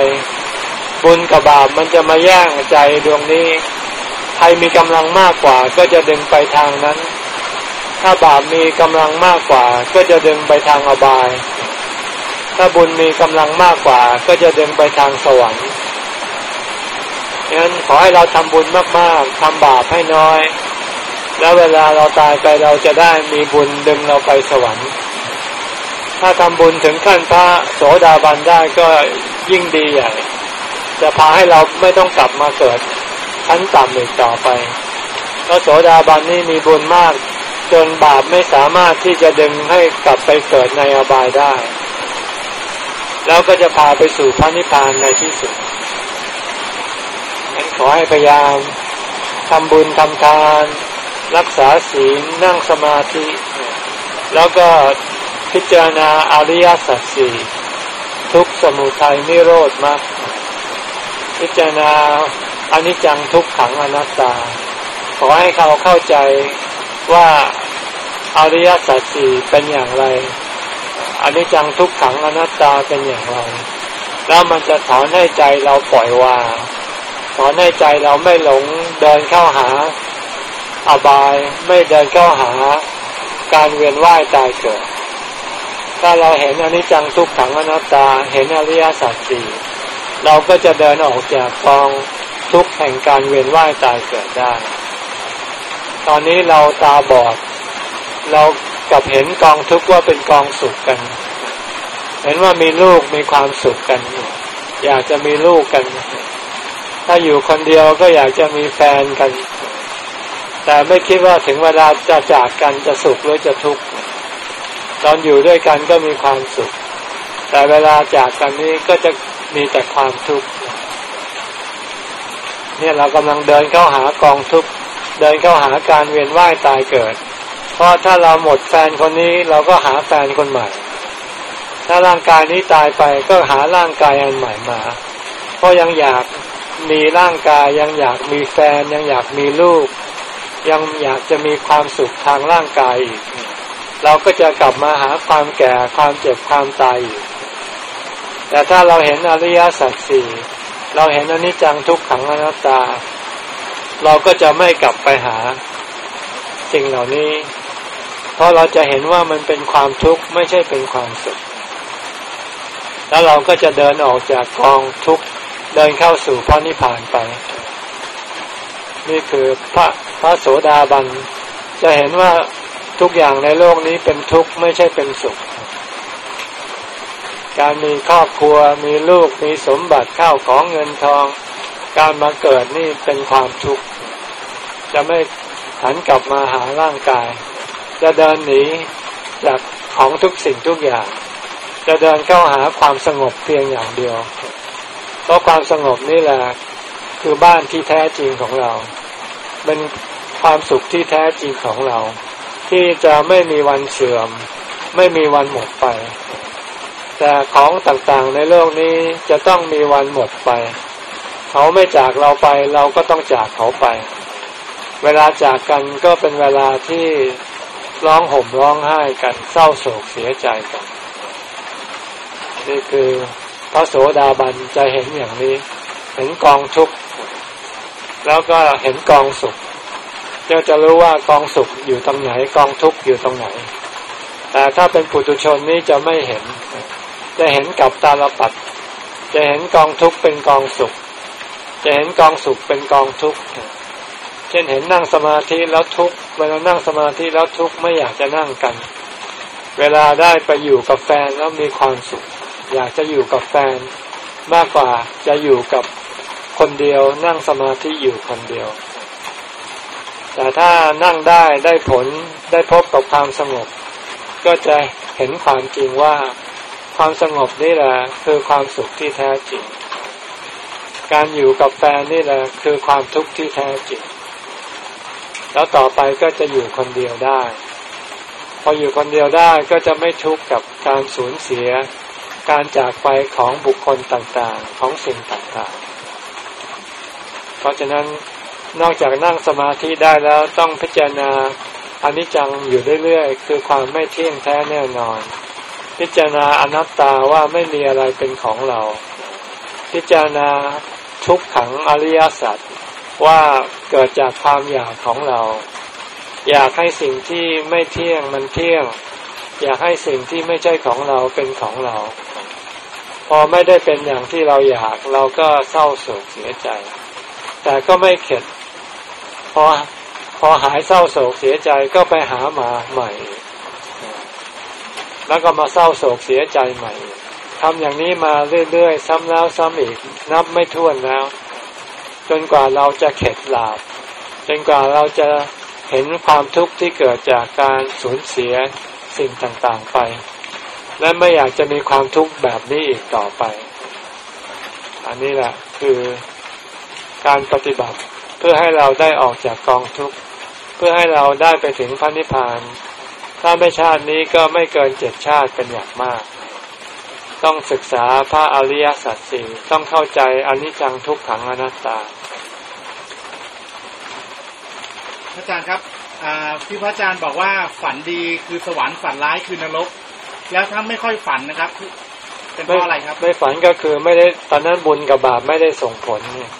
บุญกับบาปมันจะมาแย่งใจดวงนี้ ใครมีกำลังมากกว่าก็จะดึงไปทางนั้น ถ้าบาปมีกำลังมากกว่า ก็จะดึงไปทางอบาย ถ้าบุญมีกำลังมากกว่า ก็จะดึงไปทางสวรรค์งั้นขอให้เราทำบุญมากๆทำบาปให้น้อย แล้วเวลาเราตายไปเราจะได้มีบุญดึงเราไปสวรรค์ ถ้าทำบุญถึงขั้นพระโสดาบันได้ก็ยิ่งดีใหญ่ จะพาให้เราไม่ต้องกลับมาเกิดชั้นต่ำอีกต่อไปพระโสดาบันนี่มีบุญมาก จนบาปไม่สามารถที่จะดึงให้กลับไปเกิดในอบายได้ แล้วก็จะพาไปสู่พระนิพพานในที่สุดงั้นขอให้พยายามทำบุญทำทาน รักษาศีลนั่งสมาธิ แล้วก็พิจารณาอริยสัจสี่ทุกสมุทัยนิโรธมากพิจารณาอนิจจังทุกขังอนัตตา ขอให้เขาเข้าใจว่าอริยสัจสี่เป็นอย่างไร อนิจจังทุกขังอนัตตาเป็นอย่างไร แล้วมันจะสอนให้ใจเราปล่อยวางสอนให้ใจเราไม่หลงเดินเข้าหา อบายไม่เดินเข้าหา การเวียนว่ายตายเกิด ถ้าเราเห็นอนิจจังทุกขังอนัตตาเห็นอริยสัจสี่เราก็จะเดินออกจากกองทุกแห่งการเวียนว่ายตายเกิดได้ ตอนนี้เราตาบอด เรา กับเห็นกองทุกข์ว่าเป็นกองสุขกัน เห็นว่ามีลูกมีความสุขกัน อยากจะมีลูกกัน ถ้าอยู่คนเดียวก็อยากจะมีแฟนกัน แต่ไม่คิดว่าถึงเวลาจะจากกันจะสุขหรือจะทุกข์ตอนอยู่ด้วยกันก็มีความสุข แต่เวลาจากกันนี้ก็จะมีแต่ความทุกข์เนี่ยเรากำลังเดินเข้าหากองทุกข์เดินเข้าหาการเวียนว่ายตายเกิด เพราะถ้าเราหมดแฟนคนนี้เราก็หาแฟนคนใหม่ ถ้าร่างกายนี้ตายไปก็หาร่างกายอันใหม่มา เพราะยังอยากมีร่างกายยังอยากมีแฟนยังอยากมีลูก ยังอยากจะมีความสุขทางร่างกายอีก เราก็จะกลับมาหาความแก่ความเจ็บความตายอีกแต่ถ้าเราเห็นอริยสัจสี่เราเห็นอนิจจังทุกขังอนัตตา เราก็จะไม่กลับไปหาสิ่งเหล่านี้ เพราะเราจะเห็นว่ามันเป็นความทุกข์ไม่ใช่เป็นความสุข แล้วเราก็จะเดินออกจากกองทุกข์เดินเข้าสู่พระนิพพานไป นี่คือพระพระโสดาบัน จะเห็นว่าทุกอย่างในโลกนี้เป็นทุกข์ไม่ใช่เป็นสุข การมีครอบครัวมีลูกมีสมบัติข้าวของเงินทอง การมาเกิดนี่เป็นความทุกข์ จะไม่หันกลับมาหาร่างกาย จะเดินหนีจากของทุกสิ่งทุกอย่าง จะเดินเข้าหาความสงบเพียงอย่างเดียว เพราะความสงบนี่แหละคือบ้านที่แท้จริงของเรา เป็นความสุขที่แท้จริงของเรา ที่จะไม่มีวันเสื่อม ไม่มีวันหมดไป แต่ของต่างๆในโลกนี้จะต้องมีวันหมดไปเขาไม่จากเราไปเราก็ต้องจากเขาไป เวลาจากกันก็เป็นเวลาที่ ร้องห่มร้องไห้กันเศร้าโศกเสียใจกัน นี่คือพระโสดาบันจะเห็นอย่างนี้ เห็นกองทุกข์แล้วก็เห็นกองสุขจะจะรู้ว่ากองสุขอยู่ตรงไหนกองทุกข์อยู่ตรงไหน แต่ถ้าเป็นปุถุชนนี้จะไม่เห็น จะเห็นกับตาลปัด จะเห็นกองทุกข์เป็นกองสุข จะเห็นกองสุขเป็นกองทุกข์ เช่นเห็นนั่งสมาธิแล้วทุกข์เวลานั่งสมาธิแล้วทุกข์ไม่อยากจะนั่งกัน เวลาได้ไปอยู่กับแฟนแล้วมีความสุข อยากจะอยู่กับแฟน มากกว่าจะอยู่กับคนเดียวนั่งสมาธิอยู่คนเดียว แต่ถ้านั่งได้ได้ผลได้พบกับความสงบ ก็จะเห็นความจริงว่าความสงบนี่แหละคือความสุขที่แท้จริง การอยู่กับแฟนนี่แหละคือความทุกข์ที่แท้จริง แล้วต่อไปก็จะอยู่คนเดียวได้ พออยู่คนเดียวได้ก็จะไม่ทุกข์กับการสูญเสีย การจากไปของบุคคลต่างๆ ของสิ่งต่างๆ เพราะฉะนั้นนอกจากนั่งสมาธิได้แล้วต้องพิจารณาอนิจจังอยู่เรื่อยๆ คือความไม่เที่ยงแท้แน่นอน พิจารณาอนัตตาว่าไม่มีอะไรเป็นของเรา พิจารณาทุกขังอริยสัจ ว่าเกิดจากความอยากของเรา อยากให้สิ่งที่ไม่เที่ยงมันเที่ยง อยากให้สิ่งที่ไม่ใช่ของเราเป็นของเรา พอไม่ได้เป็นอย่างที่เราอยากเราก็เศร้าโศกเสียใจ แต่ก็ไม่เข็ดพอพอหายเศร้าโศกเสียใจก็ไปหามาใหม่ แล้วก็มาเศร้าโศกเสียใจใหม่ทำอย่างนี้มาเรื่อยๆ ซ้ำแล้วซ้ำอีก นับไม่ถ้วนแล้ว จนกว่าเราจะเข็ดหลาบจนกว่าเราจะเห็นความทุกข์ที่เกิดจากการสูญเสียสิ่งต่างๆไป และไม่อยากจะมีความทุกข์แบบนี้อีกต่อไป อันนี้แหละคือการปฏิบัติเพื่อให้เราได้ออกจากกองทุกข์เพื่อให้เราได้ไปถึงพระนิพพานถ้าไม่ชาตินี้ก็ไม่เกินเจ็ดชาติเป็นอย่างมาก ต้องศึกษาพระอริยสัจสี่ต้องเข้าใจอนิจจังทุกขังอนัตตา อาจารย์ครับที่พระอาจารย์บอกว่าฝันดีคือสวรรค์ฝันร้ายคือนรก แล้วถ้าไม่ค่อยฝันนะครับเป็นเพราะอะไรครับ ไม่ฝันก็คือไม่ได้ตอนนั้นบุญกับบาปไม่ได้ส่งผลเนี่ย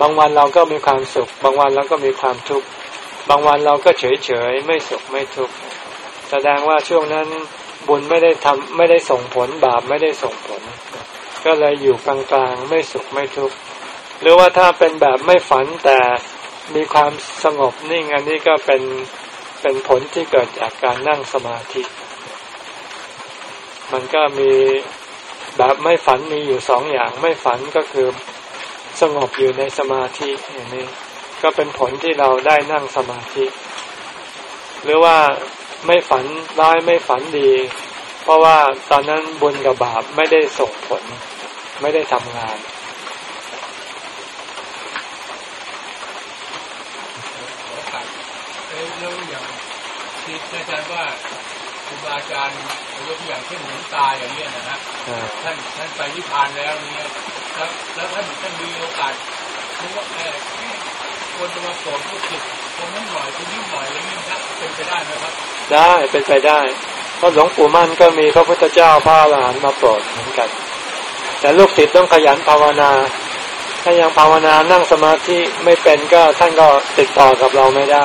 บางวันเราก็มีความสุข บางวันเราก็มีความทุกข์บางวันเราก็เฉยเฉยไม่สุขไม่ทุกข์แสดงว่าช่วงนั้นบุญไม่ได้ทำไม่ได้ส่งผลบาปไม่ได้ส่งผล ก็เลยอยู่กลางๆไม่สุขไม่ทุกข์หรือว่าถ้าเป็นแบบไม่ฝันแต่ มีความสงบนิ่งอันนี้ก็เป็นเป็นผลที่เกิดจากการนั่งสมาธิ มันก็มีแบบไม่ฝันมีอยู่สองอย่างไม่ฝันก็คือสงบอยู่ในสมาธิอย่างนี้ก็เป็นผลที่เราได้นั่งสมาธิ หรือว่าไม่ฝันร้ายไม่ฝันดี เพราะว่าตอนนั้นบุญกับบาปไม่ได้ส่งผล ไม่ได้ทำงานแล้วอย่างที่ อาจารย์ว่าครูบาอาจารย์ยกอย่างเช่นหลวงตาอย่างนี้นะฮะท่านท่านไปนิพพานแล้วเนี่ยแล้วแล้วท่านท่านมีโอกาสเพราะว่าแอบควรจะมาสอนผู้ศิษย์ตรงนั้นหน่อยตรงนี้หน่อยอะไรนี้ครับเป็นไปได้ไหมครับ ได้เป็นไปได้เพราะหลวงปู่มั่นก็มีพระพุทธเจ้าพระอรหันต์มาโปรดเหมือนกัน แต่ลูกศิษย์ต้องขยันภาวนา ถ้ายังภาวนานั่งสมาธิไม่เป็นก็ท่านก็ติดต่อกับเราไม่ได้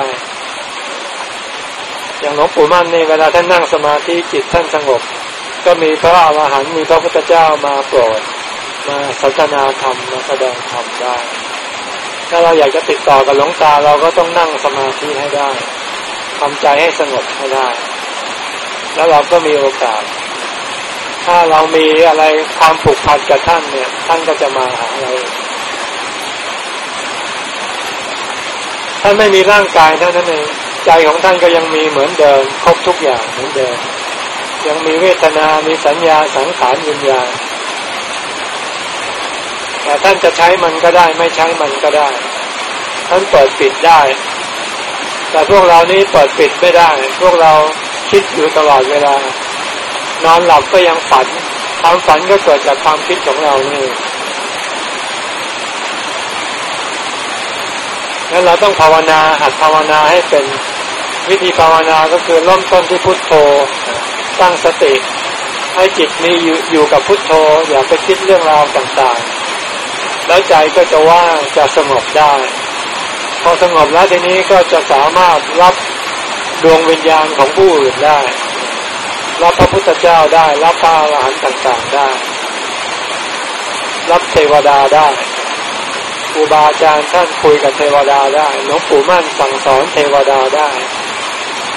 อย่างหลวงปู่มั่นนี่เวลาท่านนั่งสมาธิจิตท่านสงบ ก็มีพระอรหันต์มีพระพุทธเจ้ามาโปรดมาสนทนาธรรมมาแสดงธรรมได้ ถ้าเราอยากจะติดต่อกับหลวงตาเราก็ต้องนั่งสมาธิให้ได้ทำใจให้สงบให้ได้ แล้วเราก็มีโอกาส ถ้าเรามีอะไรความผูกพันกับท่านเนี่ย ท่านก็จะมาหาเราท่านไม่มีร่างกายเท่านั้นเอง ใจของท่านก็ยังมีเหมือนเดิมครบทุกอย่างเหมือนเดิม ยังมีเวทนา มีสัญญาสังขารวิญญาณแต่ท่านจะใช้มันก็ได้ไม่ใช้มันก็ได้ ท่านเปิดปิดได้ แต่พวกเรานี้เปิดปิดไม่ได้ พวกเราคิดอยู่ตลอดเวลา นอนหลับก็ยังฝัน ความฝันก็เกิดจากความคิดของเรานี่งั้นเราต้องภาวนาหัดภาวนาให้เป็น วิธีภาวนาก็คือเริ่มต้นที่พุทโธตั้งสติ ให้จิตมีอยู่อยู่กับพุทโธ อย่าไปคิดเรื่องราวต่างๆ แล้วใจก็จะว่างจะสงบได้ พอสงบแล้วทีนี้ก็จะสามารถรับดวงวิญญาณของผู้อื่นได้รับพระพุทธเจ้าได้ รับพระอรหันต์ต่างๆได้ รับเทวดาได้ครูบาอาจารย์ท่านคุยกับเทวดาได้ หลวงปู่มั่นสั่งสอนเทวดาได้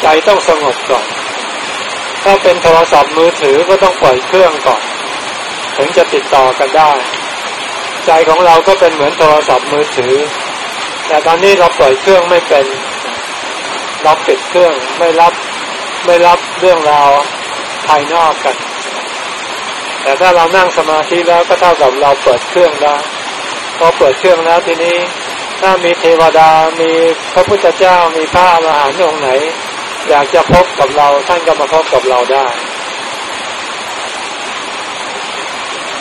ใจต้องสงบก่อน ถ้าเป็นโทรศัพท์มือถือก็ต้องปล่อยเครื่องก่อน ถึงจะติดต่อกันได้ ใจของเราก็เป็นเหมือนโทรศัพท์มือถือ แต่ตอนนี้เราปล่อยเครื่องไม่เป็นเราปิดเครื่องไม่รับไม่รับเรื่องราวภายนอกกัน แต่ถ้าเรานั่งสมาธิแล้วก็เท่ากับเราเปิดเครื่องแล้วพอเปิดเครื่องแล้วทีนี้ถ้ามีเทวดา มีพระพุทธเจ้า มีพระอรหันต์องค์ไหน อยากจะพบกับเราท่านก็มาพบกับเราได้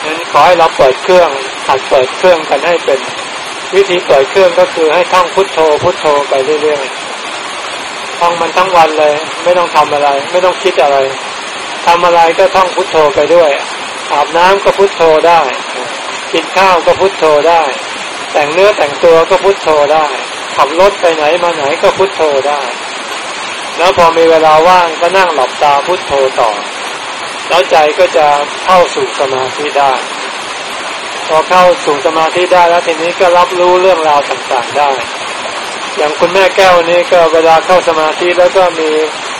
นั้นขอให้เราเปิดเครื่องหัดเปิดเครื่องกันให้เป็น วิธีเปิดเครื่องก็คือให้ท่องพุทโธ พุทโธไปเรื่อยๆท่องมันทั้งวันเลย ไม่ต้องทำอะไร ไม่ต้องคิดอะไรทำอะไรก็ท่องพุทโธไปด้วยอาบน้ำก็พุทโธได้กินข้าวก็พุทโธได้ แต่งเนื้อแต่งตัวก็พุทโธได้ขับรถไปไหนมาไหนก็พุทโธได้ แล้วพอมีเวลาว่างก็นั่งหลับตาพุทโธต่อ แล้วใจก็จะเข้าสู่สมาธิได้ พอเข้าสู่สมาธิได้แล้วทีนี้ก็รับรู้เรื่องราวต่างๆได้ อย่างคุณแม่แก้วนี้ก็เวลาเข้าสมาธิแล้วก็มี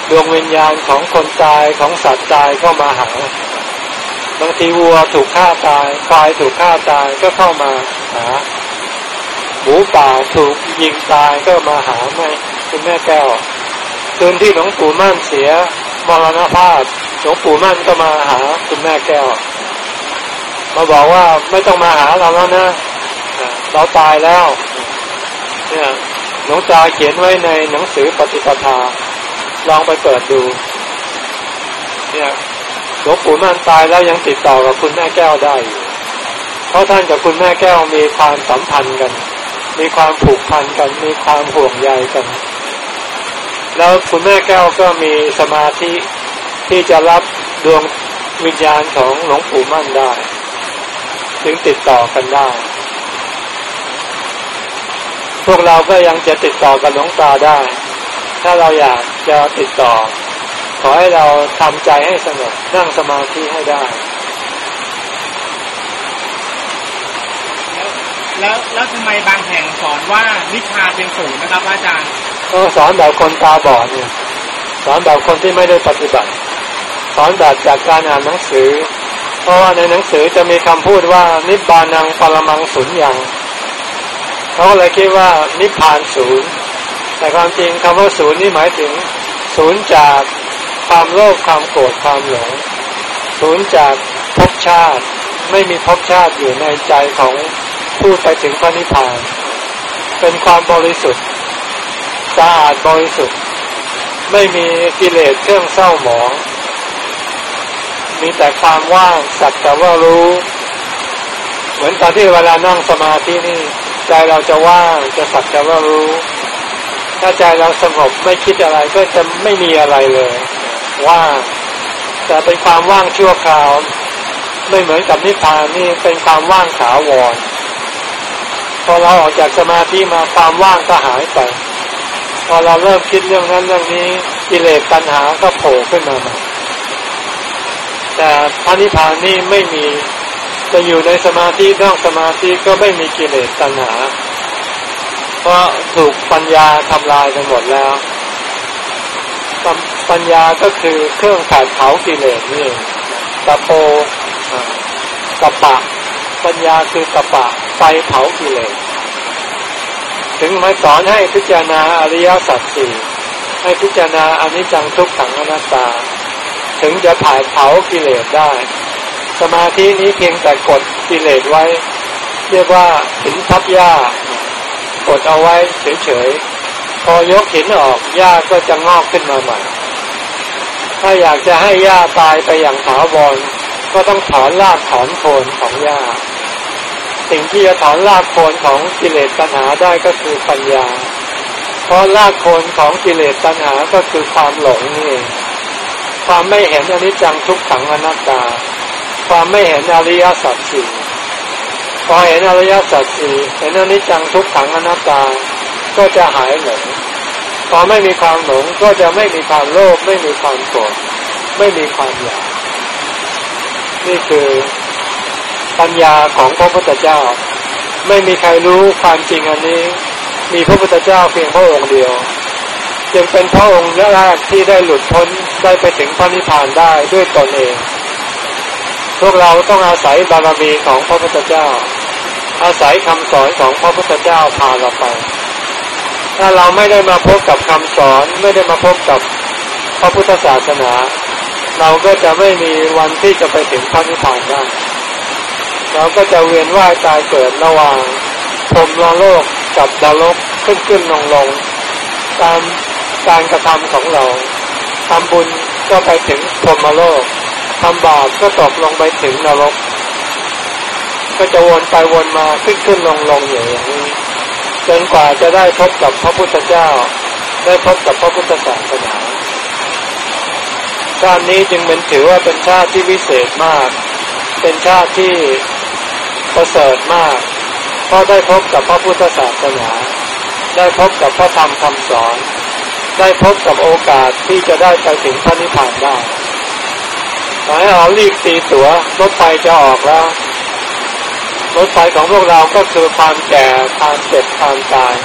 ดวงวิญญาณของคนตายของสัตว์ตายเข้ามาหาบางทีวัวถูกฆ่าตายควายถูกฆ่าตายก็เข้ามาหาหมูป่าถูกยิงตายก็มาหาแม่คุณแม่แก้ว คืนที่หลวงปู่มั่นเสียมรณภาพหลวงปู่มั่นก็มาหาคุณแม่แก้ว มาบอกว่าไม่ต้องมาหาเราแล้วนะ เราตายแล้ว เนี่ยหลวงตาเขียนไว้ในหนังสือปฏิปทา ลองไปเปิดดู เนี่ยหลวงปู่มั่นตายแล้วยังติดต่อกับคุณแม่แก้วได้อยู่เพราะท่านกับคุณแม่แก้วมีความสัมพันธ์กัน มีความผูกพันกัน มีความห่วงใยกัน แล้วคุณแม่แก้วก็มีสมาธิที่จะรับดวงวิญญาณของหลวงปู่มั่นได้ ถึงติดต่อกันได้ พวกเราก็ยังจะติดต่อกับหลวงตาได้ ถ้าเราอยากจะติดต่อ ขอให้เราทำใจให้สงบนั่งสมาธิให้ได้ แล้วแล้วทำไมบางแห่งสอนว่านิพพาเป็นศูนย์นะครับอาจารย์ ก็สอนแบบคนตาบอดเนี่ยสอนแบบคนที่ไม่ได้ปฏิบัติ สอนแบบจากการอ่านหนังสือ เพราะว่าในหนังสือจะมีคำพูดว่านิบานังปรมังศูนย์ย่างเขาเลยคิดว่านิพพานศูนย์แต่ความจริงคำว่าศูนย์นี่หมายถึง ศูนย์จากความโลภความโกรธความหลงสูญจากภพชาติไม่มีภพชาติอยู่ในใจของผู้ไปถึงพระนิพพาน เป็นความบริสุทธิ์ สะอาดบริสุทธิ์ไม่มีกิเลสเครื่องเศร้าหมอง มีแต่ความว่างสักแต่ว่ารู้ เหมือนตอนที่เวลานั่งสมาธินี่ ใจเราจะว่างจะสักแต่ว่ารู้ ถ้าใจเราสงบไม่คิดอะไรก็จะไม่มีอะไรเลย ว่างแต่เป็นความว่างชั่วคราว ไม่เหมือนกับนิพพานนี่เป็นความว่างถาวรพอเราออกจากสมาธิมาความว่างก็หายไป พอเราเริ่มคิดเรื่องนั้นเรื่องนี้กิเลสปัญหาก็โผล่ขึ้นมาใหม่แต่พระนิพพานนี่ไม่มีจะอยู่ในสมาธินอกสมาธิก็ไม่มีกิเลสปัญหา เพราะถูกปัญญาทำลายไปหมดแล้วปัญญาก็คือเครื่องขัดเผากิเลสนี่ตะโปตะปะ ปัญญาคือตะปะไฟเผากิเลส ถึงมาสอนให้พิจารณาอริยสัจสี่ให้พิจารณาอนิจจังทุกขังอนัตตา ถึงจะถ่ายเผากิเลสได้ สมาธินี้เพียงแต่กดกิเลสไว้ เรียกว่าถึงทับยากดเอาไว้เฉยๆ พอยกหินออกหญ้าก็จะงอกขึ้นมาใหม่ ถ้าอยากจะให้หญ้าตายไปอย่างถาวรก็ต้องถอนรากถอนโคนของหญ้า สิ่งที่จะถอนรากโคนของกิเลสตัณหาได้ก็คือปัญญา เพราะรากโคนของกิเลสตัณหาก็คือความหลงนี่เองความไม่เห็นอนิจจังทุกขังอนัตตา ความไม่เห็นอริยสัจสี่พอเห็นอริยสัจสี่เห็นอนิจจังทุกขังอนัตตา ก็จะหายหลง พอไม่มีความหลงก็จะไม่มีความโลภไม่มีความโกรธไม่มีความอยาก นี่คือ ปัญญาของพระพุทธเจ้า ไม่มีใครรู้ความจริงอันนี้ มีพระพุทธเจ้าเพียงพระองค์เดียว จึงเป็นพระองค์แรกที่ได้หลุดพ้นได้ไปถึงพระนิพพานได้ด้วยตนเอง พวกเราต้องอาศัยบารมีของพระพุทธเจ้า อาศัยคำสอนของพระพุทธเจ้าพาเราไป ถ้าเราไม่ได้มาพบกับคำสอนไม่ได้มาพบกับพระพุทธศาสนา เราก็จะไม่มีวันที่จะไปถึงพระนิพพานได้ เราก็จะเวียนว่ายตายเกิดระหว่างพรมโลกกับดาวกขึ้นขึ้นลงลงตามการกระทำของเราทำบุญก็ไปถึงพรหมโลกทำบาปก็ตกลงไปถึงนรก ก็จะวนไปวนมาขึ้นขึ้นลงลงอย่างนี้จนกว่าจะได้พบกับพระพุทธเจ้า ได้พบกับพระพุทธศาสนาชาตินี้จึงเป็นถือว่าเป็นชาติที่วิเศษมาก เป็นชาติที่ ประเสริฐมาก เพราะได้พบกับพระพุทธศาสนา ได้พบกับพระธรรมคำสอน ได้พบกับโอกาสที่จะได้ไปถึงพระนิพพานได้ขอให้เรารีบตีตัวรถไฟจะออกแล้วรถไฟของพวกเราก็คือความแก่ความเจ็บความตาย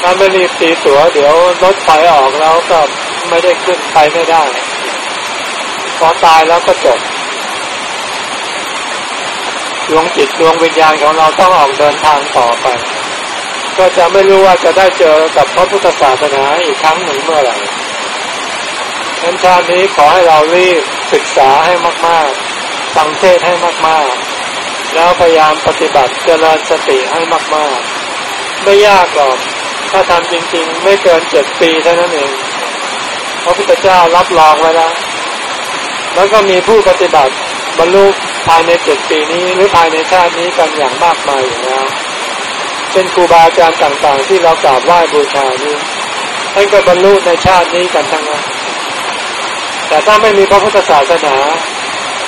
ถ้าไม่รีบตีตัวเดี๋ยวรถไฟออกแล้วก็ไม่ได้ขึ้นไปไม่ได้ พอตายแล้วก็จบ ดวงจิตดวงวิญญาณของเราต้องออกเดินทางต่อไป ก็จะไม่รู้ว่าจะได้เจอกับพระพุทธศาสนาอีกครั้งหนึ่งเมื่อไหร่ดังชาตินี้ขอให้เรารีบศึกษาให้มากๆฟังเทศให้มากๆ แล้วพยายามปฏิบัติเจริญสติให้มาก ๆ ไม่ยากหรอกถ้าทำจริง ๆ ไม่เกินเจ็ดปีเท่านั้นเองพระพุทธเจ้ารับรองไว้แล้วแล้วก็มีผู้ปฏิบัติ บรรลุภายในเจ็ดปีนี้หรือภายในชาตินี้กันอย่างมากมายอยู่แล้วเป็นครูบาอาจารย์ต่างๆ ที่เรากราบไหว้บูชานี้ท่านก็บรรลุในชาตินี้กันทั้งนั้นแต่ถ้าไม่มีพระพุทธศาสนา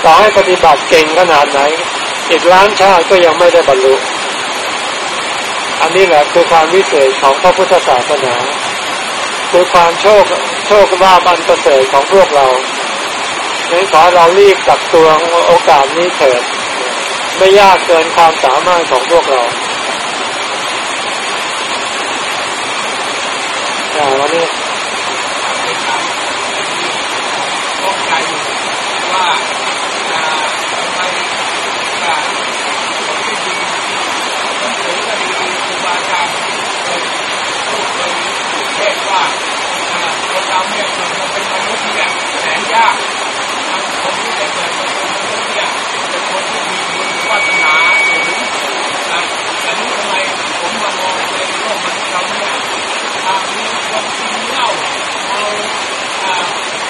ต่อให้ปฏิบัติเก่งขนาดไหน อีกล้านชาติก็ยังไม่ได้บรรลุอันนี้แหละคือความวิเศษของพระพุทธศาสนา คือความโชคโชคว่าบันประเสริฐของพวกเรา งนั้นขอเรารีบตักตวงโอกาสนี้เถิด ไม่ยากเกินความสามารถของพวกเราวันนี้ต้องใจว่าทำไมการผมที่ดีหนังสือก็ดีครูบาอาจารย์เคยพูดเคยเทศว่าคนเราเนี่ยเกิดมาเป็นมนุษย์เนี่ยแสนยากคนที่จะเกิดมาเป็นมนุษย์เนี่ยเป็นคนที่มีบุญวาสนาสูงนะแต่นี้ทำไมผมมามองในโลกมนุษย์เราเนี่ยมีคนกินเหล้าเมา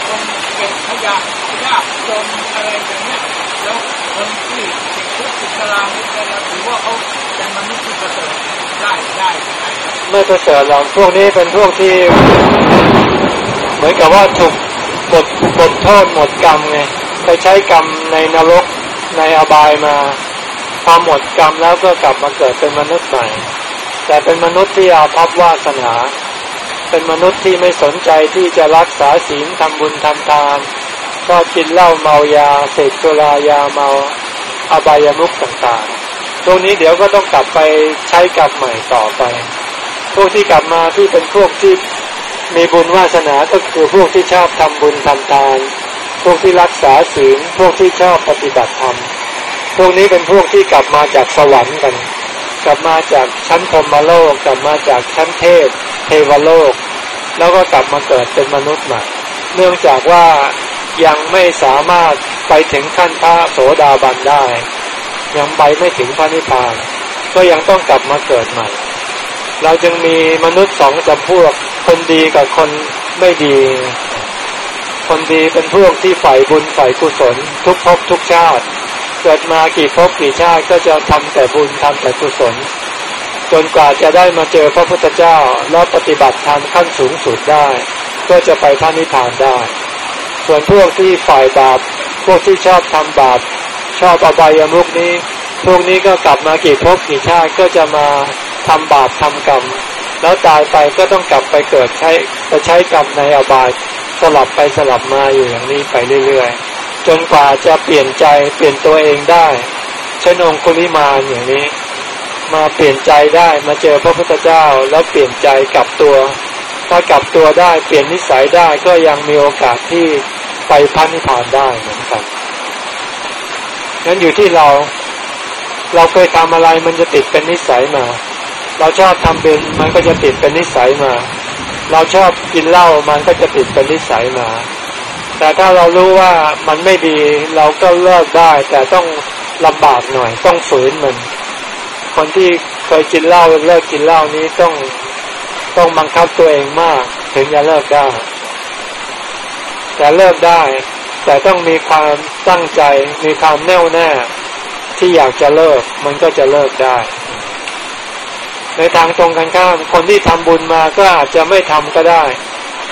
คนเก็บขยะยากจนอะไรอย่างเงี้ยแล้วคนที่ติดคุกติดตารางนี่เราถือว่าเขาเป็นมนุษย์ที่ประเสริฐ ได้ได้ไม่ประเสริฐหรอกพวกนี้เป็นพวกที่ เหมือนกับว่าถูกหมดหมดโทษหมดกรรมไงไปใช้กรรมในนรกในอบายมา พอหมดกรรมแล้วก็กลับมาเกิดเป็นมนุษย์ใหม่ แต่เป็นมนุษย์ที่อาภัพวาสนา เป็นมนุษย์ที่ไม่สนใจที่จะรักษาศีลทำบุญทำทานก็กินเหล้าเมายาเสพสุรายาเมาอบายามุขต่างๆ ตรงนี้เดี๋ยวก็ต้องกลับไปใช้กรรมใหม่ต่อไป พวกที่กลับมาที่เป็นพวกที่มีบุญวาสนาก็คือพวกที่ชอบทำบุญทำทาน พวกที่รักษาศีล พวกที่ชอบปฏิบัติธรรม พวกนี้เป็นพวกที่กลับมาจากสวรรค์กัน กลับมาจากชั้นพรมโลก กลับมาจากชั้นเทพ เทวโลก แล้วก็กลับมาเกิดเป็นมนุษย์ใหม่ เนื่องจากว่ายังไม่สามารถไปถึงขั้นพระโสดาบันได้ ยังไปไม่ถึงพระนิพพาน ก็ยังต้องกลับมาเกิดใหม่ เราจึงมีมนุษย์สองจำพวก คนดีกับคนไม่ดี คนดีเป็นพวกที่ฝ่ายบุญฝ่ายกุศล ทุกภพทุกชาติ เกิดมากี่ภพกี่ชาติก็จะทำแต่บุญทำแต่กุศล จนกว่าจะได้มาเจอพระพุทธเจ้าแล้วปฏิบัติธรรมขั้นสูงสุดได้ ก็จะไปพระนิพพานได้ ส่วนพวกที่ฝ่ายบาปพวกที่ชอบทำบาป ชอบอบายามุกนี้พวกนี้ก็กลับมากี่ภพกี่ชาติก็จะมาทำบาปทำกรรม แล้วตายไปก็ต้องกลับไปเกิดใช้ไปใช้กรรมในอบายสลับไปสลับมาอยู่อย่างนี้ไปเรื่อยๆ จนกว่าจะเปลี่ยนใจเปลี่ยนตัวเองได้เช่นองคุลิมาอย่างนี้ มาเปลี่ยนใจได้มาเจอพระพุทธเจ้าแล้วเปลี่ยนใจกลับตัว ถ้ากลับตัวได้เปลี่ยนนิสัยได้ก็ยังมีโอกาสที่ไปพันนิพพานได้เหมือนกัน นั้นอยู่ที่เรา เราเคยทำอะไรมันจะติดเป็นนิสัยมา เราชอบทำเป็นมันก็จะติดเป็นนิสัยมา เราชอบกินเหล้ามันก็จะติดเป็นนิสัยมา แต่ถ้าเรารู้ว่ามันไม่ดีเราก็เลิกได้ แต่ต้องลำบากหน่อย ต้องฝืนมัน คนที่เคยกินเหล้าเลิกกินเหล้านี้ต้องต้องบังคับตัวเองมาก ถึงจะเลิกได้ แต่เลิกได้ แต่ต้องมีความตั้งใจ มีความแน่วแน่ที่อยากจะเลิก มันก็จะเลิกได้ ในทางตรงกันข้าม คนที่ทำบุญมาก็อาจจะไม่ทำก็ได้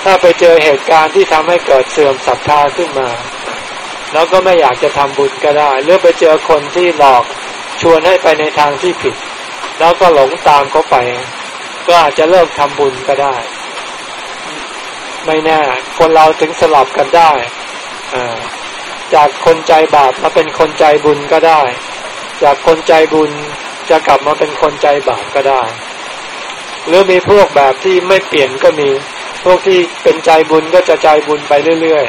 ถ้าไปเจอเหตุการณ์ที่ทำให้เกิดเสื่อมศรัทธาขึ้นมา แล้วก็ไม่อยากจะทำบุญก็ได้ หรือไปเจอคนที่หลอกชวนให้ไปในทางที่ผิด แล้วก็หลงตามเขาไป ก็อาจจะเลิกทำบุญก็ได้ ไม่แน่คนเราถึงสลับกันได้ จากคนใจบาปมาเป็นคนใจบุญก็ได้ จากคนใจบุญจะกลับมาเป็นคนใจบาปก็ได้ หรือมีพวกแบบที่ไม่เปลี่ยนก็มี พวกที่เป็นใจบุญก็จะใจบุญไปเรื่อย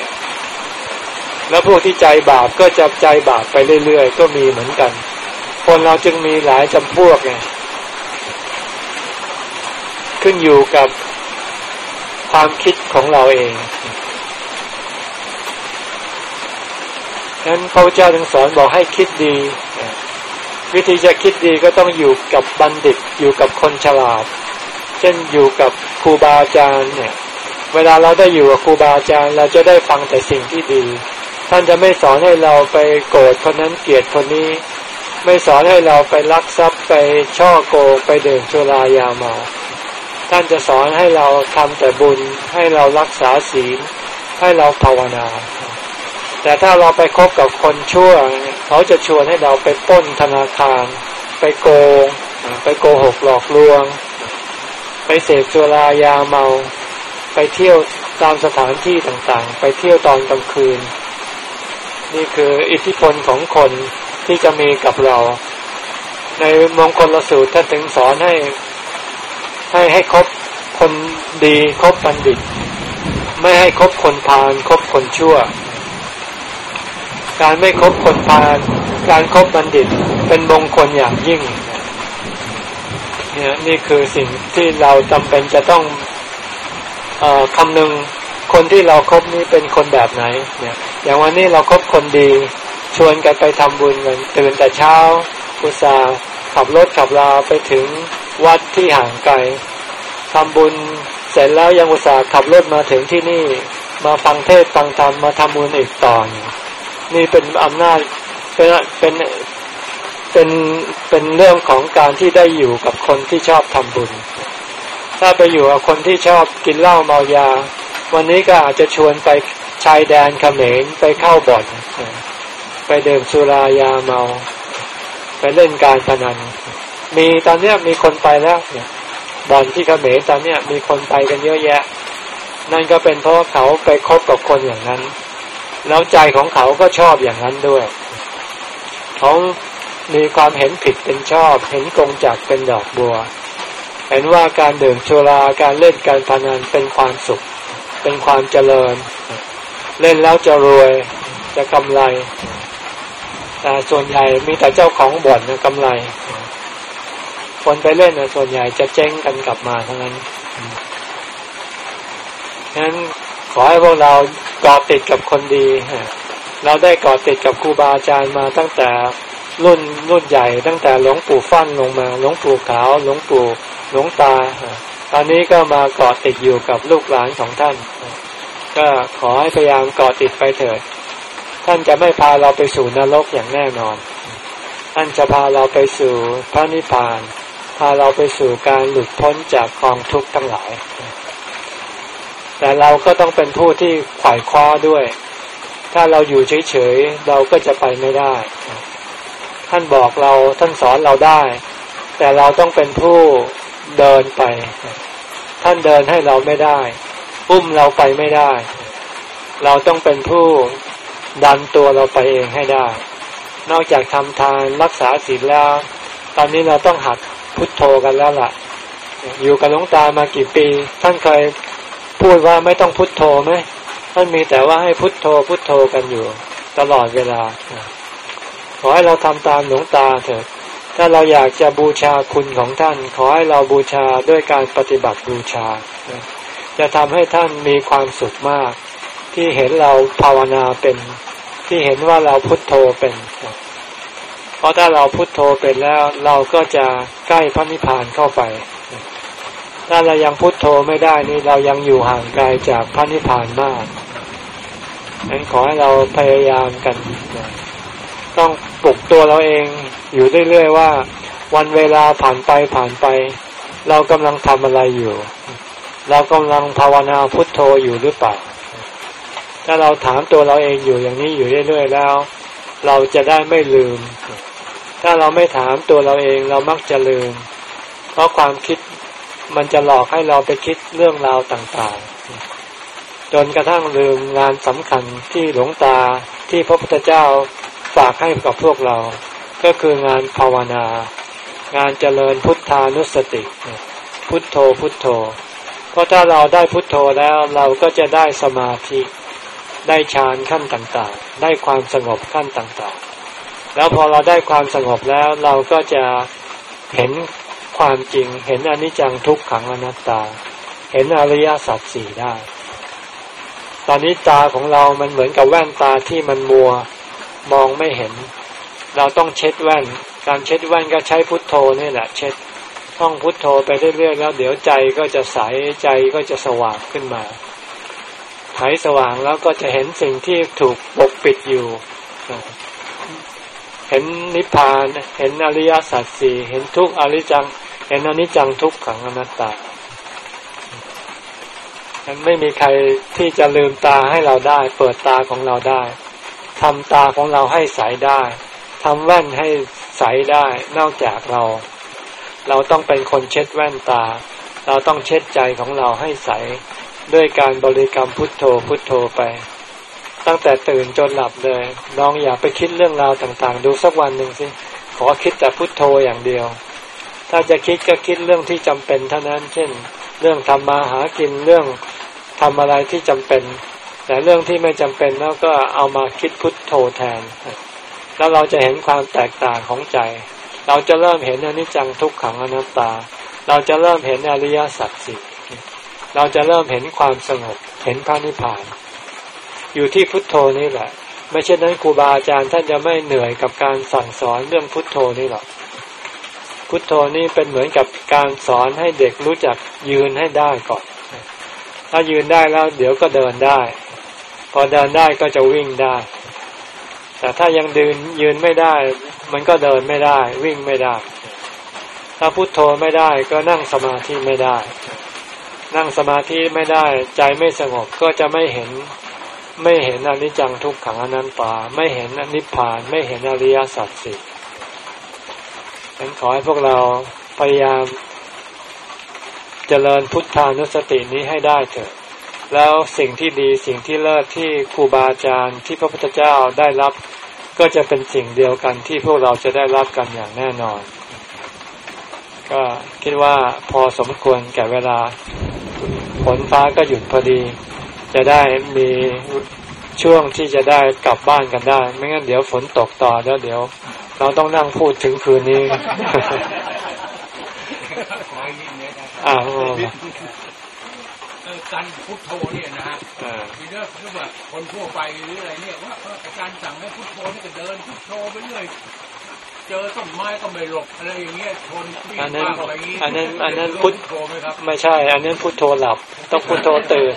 ๆ แล้วพวกที่ใจบาปก็จะใจบาปไปเรื่อยๆ ก็มีเหมือนกัน คนเราจึงมีหลายจำพวกไงขึ้นอยู่กับความคิดของเราเอง นั้นพระเจ้าถึงสอนบอกให้คิดดี วิธีจะคิดดีก็ต้องอยู่กับบัณฑิตอยู่กับคนฉลาด เช่นอยู่กับครูบาอาจารย์เนี่ย เวลาเราได้อยู่กับครูบาอาจารย์ เราจะได้ฟังแต่สิ่งที่ดี ท่านจะไม่สอนให้เราไปโกรธคนนั้นเกลียดคนนี้ ไม่สอนให้เราไปลักทรัพย์ไปช่อโกงไปเดินชุรายาเมาท่านจะสอนให้เราทำแต่บุญให้เรารักษาศีลให้เราภาวนา แต่ถ้าเราไปคบกับคนชั่ว เขาจะชวนให้เราไปป้นธนาคาร ไปโกง ไปโกหกหลอกลวง ไปเสพสุรายาเมา ไปเที่ยวตามสถานที่ต่างๆ ไปเที่ยวตอนกลางคืน นี่คืออิทธิพลของคนที่จะมีกับเรา ในมงคลลสูตรท่านถึงสอนให้ ให้ให้คบคนดีคบบัณฑิต ไม่ให้คบคนพาลคบคนชั่ว การไม่คบคนพาลการครบบัณฑิตเป็นมงคลอย่างยิ่งเนี่ยนี่คือสิ่งที่เราจำเป็นจะต้องอคำนึงคนที่เราครบนี้เป็นคนแบบไหน เนี่ย อย่างวันนี้เราครบคนดี ชวนกันไปทำบุญกันตื่นแต่เช้าอุตส่าห์ขับรถขับราไปถึงวัดที่ห่างไกลทำบุญเสร็จแล้วยังอุตส่าห์ขับรถมาถึงที่นี่ มาฟังเทศฟังธรรมมาทำบุญอีกต่อนี่ นี่เป็นอำนาจเป็นเป็นเป็นเป็นเรื่องของการที่ได้อยู่กับคนที่ชอบทำบุญ ถ้าไปอยู่กับคนที่ชอบกินเหล้าเมายา วันนี้ก็อาจจะชวนไปชายแดนเขมรไปเข้าบ่อนไปเดิมสุรายาเมา ไปเล่นการพนัน มีตอนนี้มีคนไปแล้วเนี่ยบ่อนที่เขมรตอนนี้มีคนไปกันเยอะแยะ นั่นก็เป็นเพราะเขาไปคบกับคนอย่างนั้น แล้วใจของเขาก็ชอบอย่างนั้นด้วย เขามีความเห็นผิดเป็นชอบ เห็นกงจักเป็นดอกบัว เห็นว่าการดื่มโชราการเล่นการพนันเป็นความสุข เป็นความเจริญ เล่นแล้วจะรวยจะกำไร แต่ส่วนใหญ่มีแต่เจ้าของบ่อนนะกำไร คนไปเล่นนะส่วนใหญ่จะเจ๊งกันกลับมาทั้งนั้นฉะนั้น อให้พวกเราเกาะติดกับคนดี เราได้เกาะติดกับครูบาอาจารย์มาตั้งแต่รุ่นรุ่นใหญ่ ตั้งแต่หลวงปู่ฟั่นลงมาหลวงปู่ขาวหลวงปู่หลวงตา ตอนนี้ก็มาเกาะติดอยู่กับลูกหลานของท่าน ก็ขอให้พยายามเกาะติดไปเถิด ท่านจะไม่พาเราไปสู่นรกอย่างแน่นอน ท่านจะพาเราไปสู่พระนิพพาน พาเราไปสู่การหลุดพ้นจากกองทุกข์ทั้งหลาย แต่เราก็ต้องเป็นผู้ที่ขวายคว้าด้วย ถ้าเราอยู่เฉยๆเราก็จะไปไม่ได้ ท่านบอกเราท่านสอนเราได้ แต่เราต้องเป็นผู้เดินไป ท่านเดินให้เราไม่ได้อุ้มเราไปไม่ได้ เราต้องเป็นผู้ดันตัวเราไปเองให้ได้ นอกจากทำทานรักษาศีลแล้ว ตอนนี้เราต้องหัดพุทโธกันแล้วล่ะ อยู่กับหลวงตามากี่ปี ท่านเคย พูดว่าไม่ต้องพุทโธไหมท่านมีแต่ว่าให้พุทโธพุทโธกันอยู่ ตลอดเวลาขอให้เราทำตามหลวงตาเถิดถ้าเราอยากจะบูชาคุณของท่าน ขอให้เราบูชาด้วยการปฏิบัติบูชา จะทำให้ท่านมีความสุขมาก ที่เห็นเราภาวนาเป็น ที่เห็นว่าเราพุทโธเป็นเพราะถ้าเราพุทโธเป็นแล้ว เราก็จะใกล้พระนิพพานเข้าไป ถ้าเรายังพุทโธไม่ได้นี่เรายังอยู่ห่างไกลจากพระนิพพานมากฉะนั้นขอให้เราพยายามกัน ต้องปลุกตัวเราเองอยู่เรื่อยๆว่า วันเวลาผ่านไปผ่านไป เรากำลังทำอะไรอยู่ เรากำลังภาวนาพุทโธอยู่หรือเปล่า ถ้าเราถามตัวเราเองอยู่อย่างนี้อยู่เรื่อยๆแล้ว เราจะได้ไม่ลืม ถ้าเราไม่ถามตัวเราเองเรามักจะลืม เพราะความคิด มันจะหลอกให้เราไปคิดเรื่องราวต่างๆ จนกระทั่งลืมงานสำคัญที่หลวงตาที่พระพุทธเจ้าฝากให้กับพวกเรา ก็คืองานภาวนา งานเจริญพุทธานุสติ พุทโธพุทโธ เพราะถ้าเราได้พุทโธแล้วเราก็จะได้สมาธิได้ฌานขั้นต่างๆ ได้ความสงบขั้นต่างๆ แล้วพอเราได้ความสงบแล้วเราก็จะเห็น ความจริง เห็นอนิจจังทุกขังอนัตตา เห็นอริยสัจสี่ได้ ตอนนี้ตาของเรามันเหมือนกับแว่นตาที่มันมัวมองไม่เห็น เราต้องเช็ดแว่น การเช็ดแว่นก็ใช้พุทโธนี่แหละ เช็ดท่องพุทโธไปเรื่อยๆแล้ว เดี๋ยวใจก็จะใสใจก็จะสว่างขึ้นมาหายสว่างแล้วก็จะเห็นสิ่งที่ถูกปกปิดอยู่ เห็นนิพพาน เห็นอริยสัจสี่ เห็นทุกอริจัง เห็นอนิจจังทุกขังอนัตตามันไม่มีใครที่จะลืมตาให้เราได้ เปิดตาของเราได้ทำตาของเราให้ใสได้ทำแว่นให้ใสได้ นอกจากเรา เราต้องเป็นคนเช็ดแว่นตา เราต้องเช็ดใจของเราให้ใส ด้วยการบริกรรมพุทโธพุทโธไป ตั้งแต่ตื่นจนหลับเลยลองอย่าไปคิดเรื่องราวต่าง ๆ ดูสักวันหนึ่งสิ ขอคิดแต่พุทโธอย่างเดียว ถ้าจะคิดก็คิดเรื่องที่จำเป็นเท่านั้น เช่น เรื่องทำมาหากินเรื่องทำอะไรที่จำเป็น แต่เรื่องที่ไม่จำเป็นแล้วก็เอามาคิดพุทโธแทน แล้วเราจะเห็นความแตกต่างของใจ เราจะเริ่มเห็นอนิจจังทุกขังอนัตตา เราจะเริ่มเห็นอริยสัจสี่เราจะเริ่มเห็นความสงบเห็นพระนิพพาน อยู่ที่พุทโธนี่แหละ ไม่เช่นนั้นครูบาอาจารย์ท่านจะไม่เหนื่อยกับการสั่งสอนเรื่องพุทโธนี่หรอก พุทโธนี่เป็นเหมือนกับการสอนให้เด็กรู้จักยืนให้ได้ก่อน ถ้ายืนได้แล้วเดี๋ยวก็เดินได้ พอเดินได้ก็จะวิ่งได้ แต่ถ้ายังเดินยืนไม่ได้ มันก็เดินไม่ได้ วิ่งไม่ได้ ถ้าพุทโธไม่ได้ก็นั่งสมาธิไม่ได้ นั่งสมาธิไม่ได้ ใจไม่สงบก็จะไม่เห็นไม่เห็นอนิจจังทุกขังอนันตา ไม่เห็นอนิพพาน ไม่เห็นอริยสัจสี่ ฉันขอให้พวกเราพยายามเจริญพุทธานุสตินี้ให้ได้เถิดแล้วสิ่งที่ดีสิ่งที่เลิศที่ครูบาอาจารย์ที่พระพุทธเจ้าได้รับ ก็จะเป็นสิ่งเดียวกันที่พวกเราจะได้รับกันอย่างแน่นอน ก็คิดว่าพอสมควรแก่เวลาฝนฟ้าก็หยุดพอดี จะได้มีช่วงที่จะได้กลับบ้านกันได้ ไม่งั้นเดี๋ยวฝนตกต่อแล้วเดี๋ยว เราต้องนั่งพูดถึงคืนนี้อ่าการพุทโธเนี่ยนะฮะมีเรื่องคือแบบคนทั่วไปหรืออะไรเนี่ยว่าอาจารย์สั่งให้พุทโธนี่ก็เดินพุทโธไปเรื่อยเจอต้นไม้ก็ไม่หลบอะไรอย่างเงี้ยชนอันนั้นอะไรอย่างงี้อันนั้นอันนั้นพุทโธไหมครับไม่ใช่ อันนั้นพุทโธหลับ ต้องพุทโธตื่น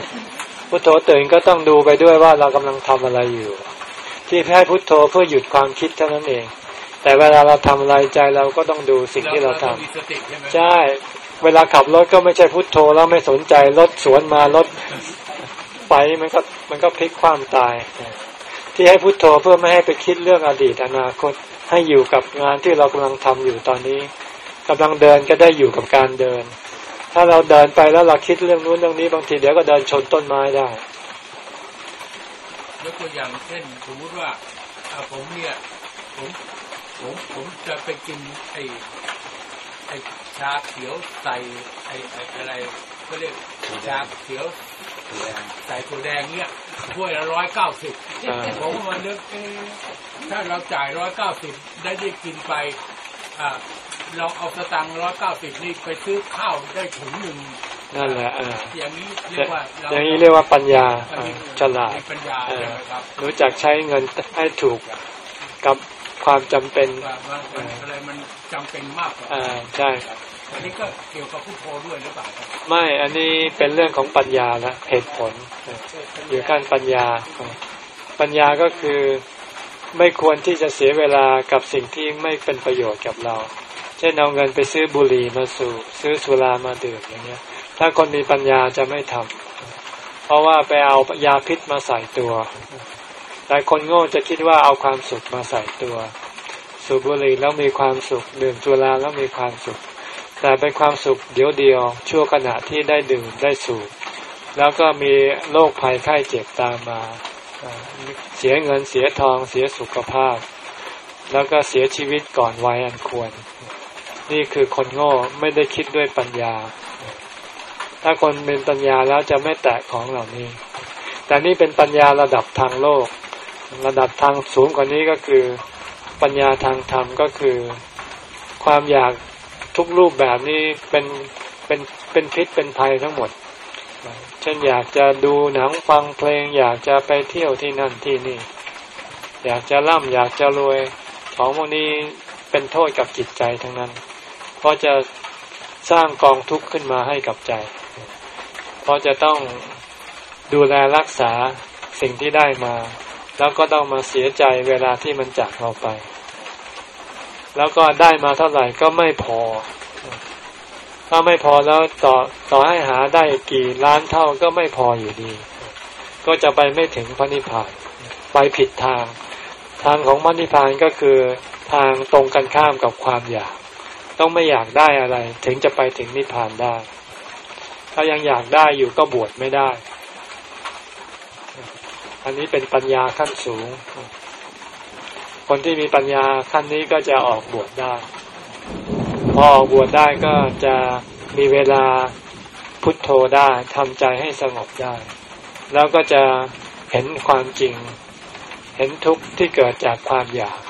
พุทโธตื่นก็ต้องดูไปด้วยว่าเรากำลังทำอะไรอยู่ ที่ให้พุทโธเพื่อหยุดความคิดเท่านั้นเอง แต่เวลาเราทำอะไรใจเราก็ต้องดูสิ่งที่เราทำใช่ เวลาขับรถก็ไม่ใช่พุทโธแล้วไม่สนใจรถสวนมารถไปมันก็มันก็พลิกความตาย ที่ให้พุโทโธเพื่อไม่ให้ไปคิดเรื่องอดีตอนาคตให้อยู่กับงานที่เรากำลังทำอยู่ตอนนี้กำลังเดินก็ได้อยู่กับการเดิน ถ้าเราเดินไปแล้วเราคิดเรื่องนู้นเรื่องนี้บางทีเดี๋ยวก็เดินชนต้นไม้ได้ยกตัวอย่างเช่นสมมติว่าผมเนี่ยผม ผมผมจะไปกินไอ้ไอ้ชาเขียวใส่ไอ้ไอ้อะไรก็เรียกชาเขียวใส่ถั่วแดงเนี่ยถ้วยละร้อยเก้าสิบผมก็มานึกถ้าเราจ่ายร้อยเก้าสิบได้ได้กินไปอ่าเราเอาสตังค์ร้อยเก้าสิบนี่ไปซื้อข้าวได้ถุงหนึ่งนั่นแหละอย่างนี้เรียกว่าอย่างนี้เรียกว่าปัญญาฉลาดปัญญารู้จักใช้เงินให้ถูกกับ ความจำเป็นอะไรมันจำเป็นมากกว่าอ่าใช่อันนี้ก็เกี่ยวกับพุทโธด้วยหรือเปล่าไม่อันนี้เป็นเรื่องของปัญญาละเหตุผลอยู่ขั้นปัญญา ปัญญาก็คือไม่ควรที่จะเสียเวลากับสิ่งที่ไม่เป็นประโยชน์กับเรา เช่นเอาเงินไปซื้อบุหรี่มาสูบซื้อสุรามาดื่มอย่างเงี้ย ถ้าคนมีปัญญาจะไม่ทำเพราะว่าไปเอายาพิษมาใส่ตัว แต่คนโง่จะคิดว่าเอาความสุขมาใส่ตัว สูบบุหรี่แล้วมีความสุข ดื่มสุราแล้วมีความสุข แต่เป็นความสุขเดียวเดียวชั่วขณะที่ได้ดื่มได้สูบแล้วก็มีโรคภัยไข้เจ็บตามมา เสียเงินเสียทองเสียสุขภาพ แล้วก็เสียชีวิตก่อนวัยอันควร นี่คือคนโง่ไม่ได้คิดด้วยปัญญา ถ้าคนเป็นปัญญาแล้วจะไม่แตะของเหล่านี้ แต่นี่เป็นปัญญาระดับทางโลก ระดับทางสูงกว่านี้ก็คือปัญญาทางธรรมก็คือ ความอยากทุกรูปแบบนี้เป็นเป็นเป็นพิษเป็นภัยทั้งหมดเช่นอยากจะดูหนังฟังเพลง อยากจะไปเที่ยวที่นั่นที่นี่ อยากจะร่ำอยากจะรวยของพวกนี้เป็นโทษกับจิตใจทั้งนั้น เพราะจะสร้างกองทุกข์ขึ้นมาให้กับใจ เพราะจะต้องดูแลรักษาสิ่งที่ได้มา แล้วก็ต้องมาเสียใจเวลาที่มันจากเราไป แล้วก็ได้มาเท่าไหร่ก็ไม่พอ ถ้าไม่พอแล้วต่อต่อให้หาได้กี่ล้านเท่าก็ไม่พออยู่ดี ก็จะไปไม่ถึงพระนิพพานไปผิดทาง ทางของพระนิพพานก็คือทางตรงกันข้ามกับความอยาก ต้องไม่อยากได้อะไร ถึงจะไปถึงนิพพานได้ ถ้ายังอยากได้อยู่ก็บวชไม่ได้ อันนี้เป็นปัญญาขั้นสูง คนที่มีปัญญาขั้นนี้ก็จะออกบวชได้ พอออกบวชได้ก็จะมีเวลาพุทโธได้ทำใจให้สงบได้ แล้วก็จะเห็นความจริง เห็นทุกข์ที่เกิดจากความอยาก